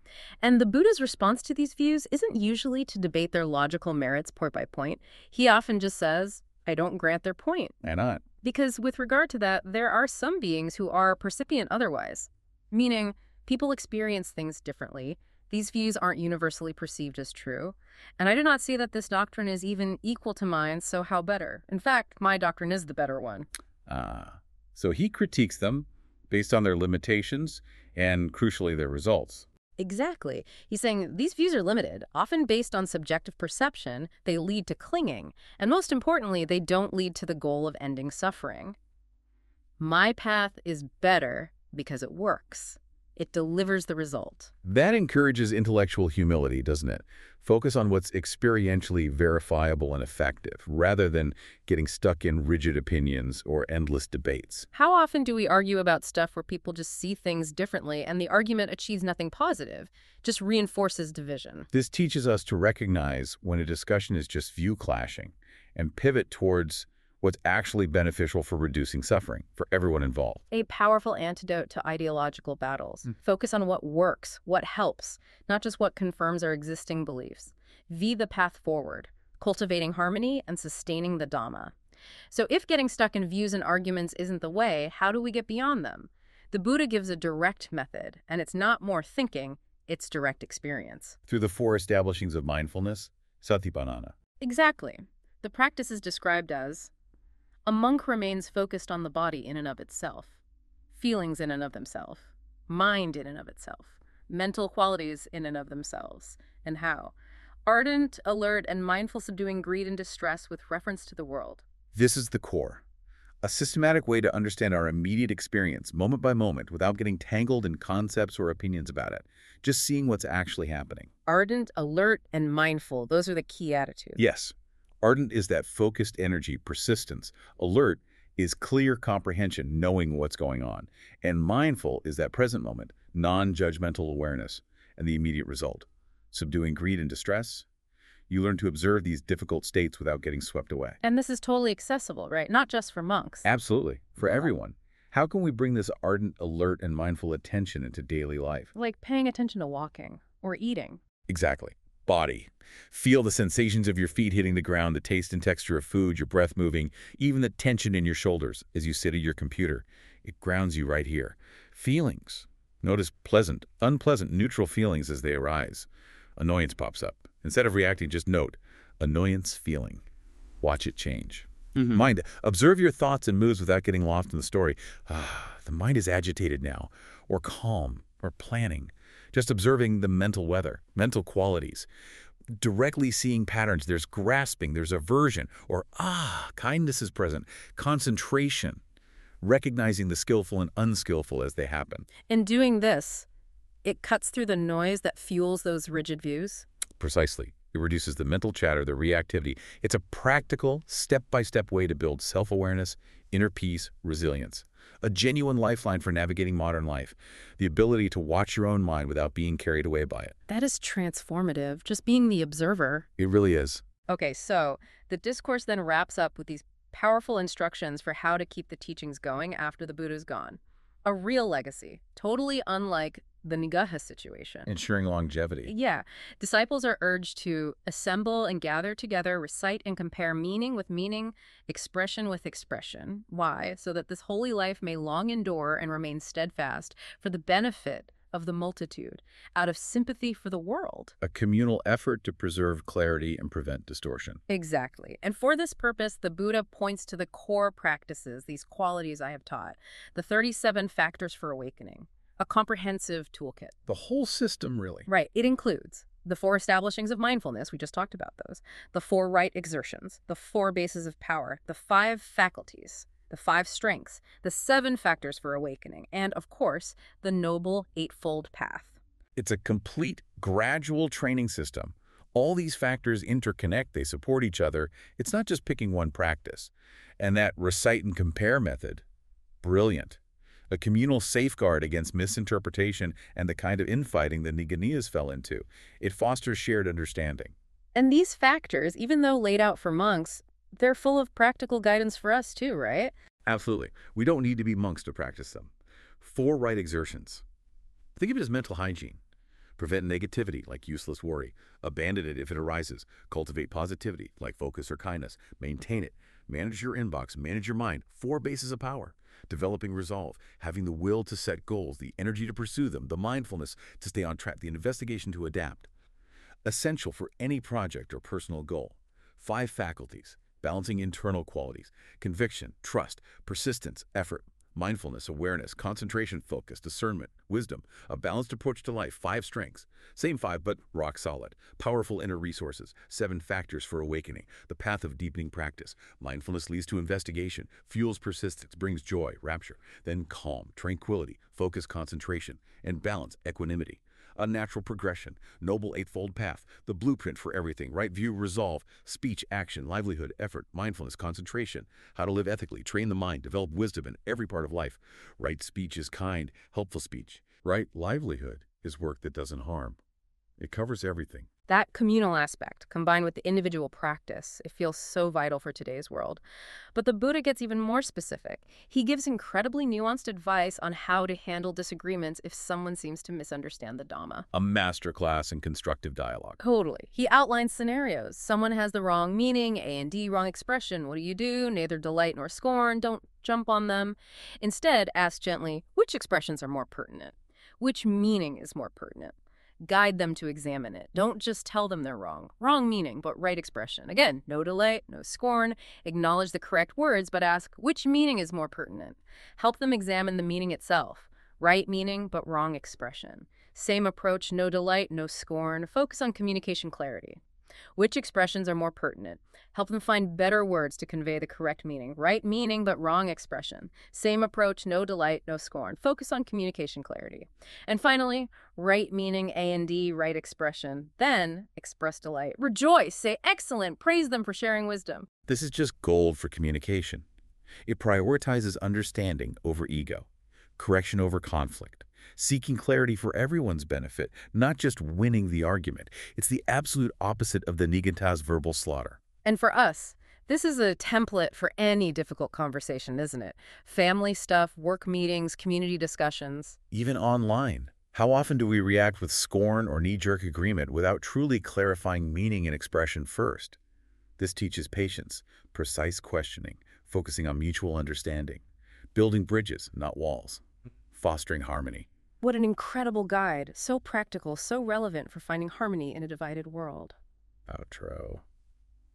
And the Buddha's response to these views isn't usually to debate their logical merits point by point. He often just says, I don't grant their point. Why not? Because with regard to that, there are some beings who are percipient otherwise. Meaning, people experience things differently. These views aren't universally perceived as true. And I do not see that this doctrine is even equal to mine, so how better? In fact, my doctrine is the better one. Ah. So he critiques them based on their limitations and, crucially, their results. Exactly. He's saying these views are limited, often based on subjective perception, they lead to clinging, and most importantly, they don't lead to the goal of ending suffering. My path is better because it works. It delivers the result. That encourages intellectual humility, doesn't it? Focus on what's experientially verifiable and effective, rather than getting stuck in rigid opinions or endless debates. How often do we argue about stuff where people just see things differently and the argument achieves nothing positive, just reinforces division? This teaches us to recognize when a discussion is just view clashing and pivot towards what's actually beneficial for reducing suffering for everyone involved. A powerful antidote to ideological battles. Mm. Focus on what works, what helps, not just what confirms our existing beliefs. V the path forward, cultivating harmony and sustaining the Dhamma. So if getting stuck in views and arguments isn't the way, how do we get beyond them? The Buddha gives a direct method, and it's not more thinking, it's direct experience. Through the four establishings of mindfulness, Satipatthana. Exactly. The practice is described as a monk remains focused on the body in and of itself, feelings in and of themselves, mind in and of itself, mental qualities in and of themselves, and how. Ardent, alert, and mindful subduing greed and distress with reference to the world. This is the core. A systematic way to understand our immediate experience, moment by moment, without getting tangled in concepts or opinions about it. Just seeing what's actually happening. Ardent, alert, and mindful. Those are the key attitudes. Yes. Ardent is that focused energy, persistence. Alert is clear comprehension, knowing what's going on. And mindful is that present moment, non-judgmental awareness, and the immediate result. Subduing greed and distress, you learn to observe these difficult states without getting swept away. And this is totally accessible, right? Not just for monks. Absolutely. For everyone. How can we bring this ardent, alert, and mindful attention into daily life? Like paying attention to walking or eating. Exactly body. Feel the sensations of your feet hitting the ground, the taste and texture of food, your breath moving, even the tension in your shoulders as you sit at your computer. It grounds you right here. Feelings. Notice pleasant, unpleasant, neutral feelings as they arise. Annoyance pops up. Instead of reacting, just note, annoyance feeling. Watch it change. Mm -hmm. Mind, observe your thoughts and moods without getting lost in the story. Ah, the mind is agitated now, or calm, or planning just observing the mental weather, mental qualities, directly seeing patterns. There's grasping, there's aversion, or ah, kindness is present, concentration, recognizing the skillful and unskillful as they happen. In doing this, it cuts through the noise that fuels those rigid views? Precisely. It reduces the mental chatter, the reactivity. It's a practical, step-by-step -step way to build self-awareness, inner peace, resilience a genuine lifeline for navigating modern life, the ability to watch your own mind without being carried away by it. That is transformative, just being the observer. It really is. Okay, so the discourse then wraps up with these powerful instructions for how to keep the teachings going after the Buddha's gone. A real legacy, totally unlike the Niganta situation. Ensuring longevity. Yeah. Disciples are urged to assemble and gather together, recite and compare meaning with meaning, expression with expression. Why? So that this holy life may long endure and remain steadfast for the benefit of the multitude, out of sympathy for the world. A communal effort to preserve clarity and prevent distortion. Exactly. And for this purpose, the Buddha points to the core practices, these qualities I have taught, the 37 factors for awakening a comprehensive toolkit. The whole system, really. Right. It includes the four establishings of mindfulness, we just talked about those, the four right exertions, the four bases of power, the five faculties, the five strengths, the seven factors for awakening, and, of course, the noble eightfold path. It's a complete, gradual training system. All these factors interconnect, they support each other. It's not just picking one practice. And that recite and compare method, brilliant a communal safeguard against misinterpretation and the kind of infighting the Nigantas fell into. It fosters shared understanding. And these factors, even though laid out for monks, they're full of practical guidance for us too, right? Absolutely. We don't need to be monks to practice them. Four right exertions. Think of it as mental hygiene. Prevent negativity, like useless worry. Abandon it if it arises. Cultivate positivity, like focus or kindness. Maintain it. Manage your inbox. Manage your mind. Four bases of power. Developing resolve. Having the will to set goals, the energy to pursue them, the mindfulness to stay on track, the investigation to adapt. Essential for any project or personal goal. Five faculties. Balancing internal qualities. Conviction, trust, persistence, effort, mindfulness, awareness, concentration, focus, discernment, wisdom, a balanced approach to life, five strengths. Same five, but rock solid. Powerful inner resources, seven factors for awakening, the path of deepening practice. Mindfulness leads to investigation, fuels persistence, brings joy, rapture. Then calm, tranquility, focus, concentration, and balance, equanimity a natural progression, noble eightfold path, the blueprint for everything, right view, resolve, speech, action, livelihood, effort, mindfulness, concentration, how to live ethically, train the mind, develop wisdom in every part of life. Right speech is kind, helpful speech. Right livelihood is work that doesn't harm. It covers everything. That communal aspect, combined with the individual practice, it feels so vital for today's world. But the Buddha gets even more specific. He gives incredibly nuanced advice on how to handle disagreements if someone seems to misunderstand the Dhamma. A masterclass in constructive dialogue. Totally. He outlines scenarios. Someone has the wrong meaning, A and D wrong expression. What do you do? Neither delight nor scorn. Don't jump on them. Instead, ask gently, which expressions are more pertinent? Which meaning is more pertinent? Guide them to examine it. Don't just tell them they're wrong. Wrong meaning, but right expression. Again, no delay, no scorn. Acknowledge the correct words, but ask which meaning is more pertinent. Help them examine the meaning itself. Right meaning, but wrong expression. Same approach, no delight, no scorn. Focus on communication clarity. Which expressions are more pertinent? Help them find better words to convey the correct meaning. Right meaning, but wrong expression. Same approach, no delight, no scorn. Focus on communication clarity. And finally, right meaning, A and D, right expression. Then, express delight. Rejoice, say excellent, praise them for sharing wisdom. This is just gold for communication. It prioritizes understanding over ego, correction over conflict, seeking clarity for everyone's benefit, not just winning the argument. It's the absolute opposite of the Niganta's verbal slaughter. And for us, this is a template for any difficult conversation, isn't it? Family stuff, work meetings, community discussions. Even online. How often do we react with scorn or knee-jerk agreement without truly clarifying meaning and expression first? This teaches patience, precise questioning, focusing on mutual understanding, building bridges, not walls, fostering harmony. What an incredible guide, so practical, so relevant for finding harmony in a divided world. Outro.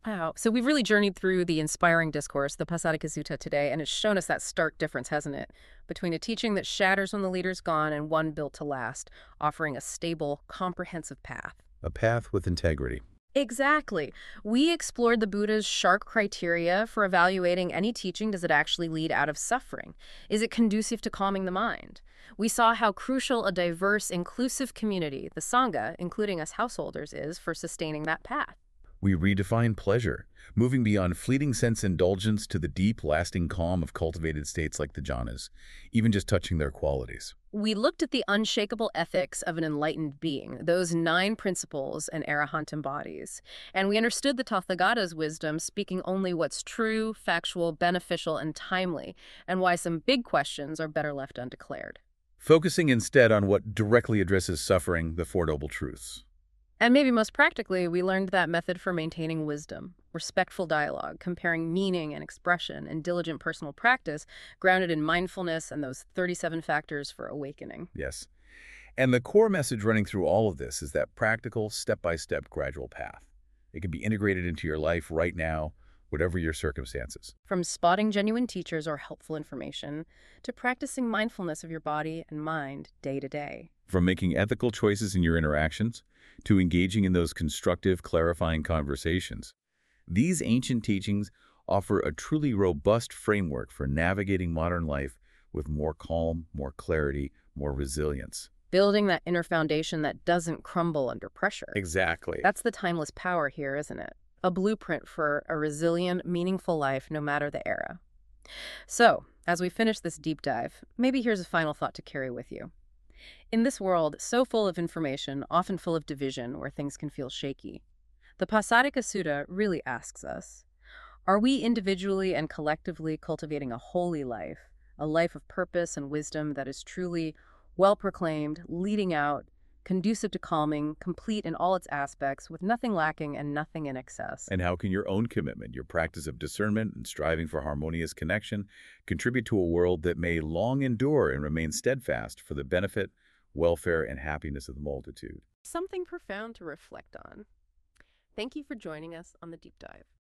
Wow. So we've really journeyed through the inspiring discourse, the Pasadika Sutta today, and it's shown us that stark difference, hasn't it? Between a teaching that shatters when the leader's gone and one built to last, offering a stable, comprehensive path. A path with integrity. Exactly. We explored the Buddha's sharp criteria for evaluating any teaching. Does it actually lead out of suffering? Is it conducive to calming the mind? We saw how crucial a diverse, inclusive community, the Sangha, including us householders, is for sustaining that path. We redefine pleasure, moving beyond fleeting sense indulgence to the deep, lasting calm of cultivated states like the jhanas, even just touching their qualities. We looked at the unshakable ethics of an enlightened being, those nine principles an arahant embodies, and we understood the Tathagata's wisdom speaking only what's true, factual, beneficial, and timely, and why some big questions are better left undeclared. Focusing instead on what directly addresses suffering, the Four Noble Truths. And maybe most practically, we learned that method for maintaining wisdom, respectful dialogue, comparing meaning and expression, and diligent personal practice grounded in mindfulness and those 37 factors for awakening. Yes. And the core message running through all of this is that practical, step-by-step, gradual path. It can be integrated into your life right now, whatever your circumstances. From spotting genuine teachers or helpful information to practicing mindfulness of your body and mind day to day. From making ethical choices in your interactions to engaging in those constructive, clarifying conversations. These ancient teachings offer a truly robust framework for navigating modern life with more calm, more clarity, more resilience. Building that inner foundation that doesn't crumble under pressure. Exactly. That's the timeless power here, isn't it? A blueprint for a resilient, meaningful life no matter the era. So, as we finish this deep dive, maybe here's a final thought to carry with you. In this world so full of information, often full of division, where things can feel shaky, The Pasadika Sutta really asks us Are we individually and collectively cultivating a holy life, a life of purpose and wisdom that is truly well proclaimed, leading out, conducive to calming, complete in all its aspects, with nothing lacking and nothing in excess? And how can your own commitment, your practice of discernment and striving for harmonious connection contribute to a world that may long endure and remain steadfast for the benefit, welfare, and happiness of the multitude? Something profound to reflect on. Thank you for joining us on the deep dive.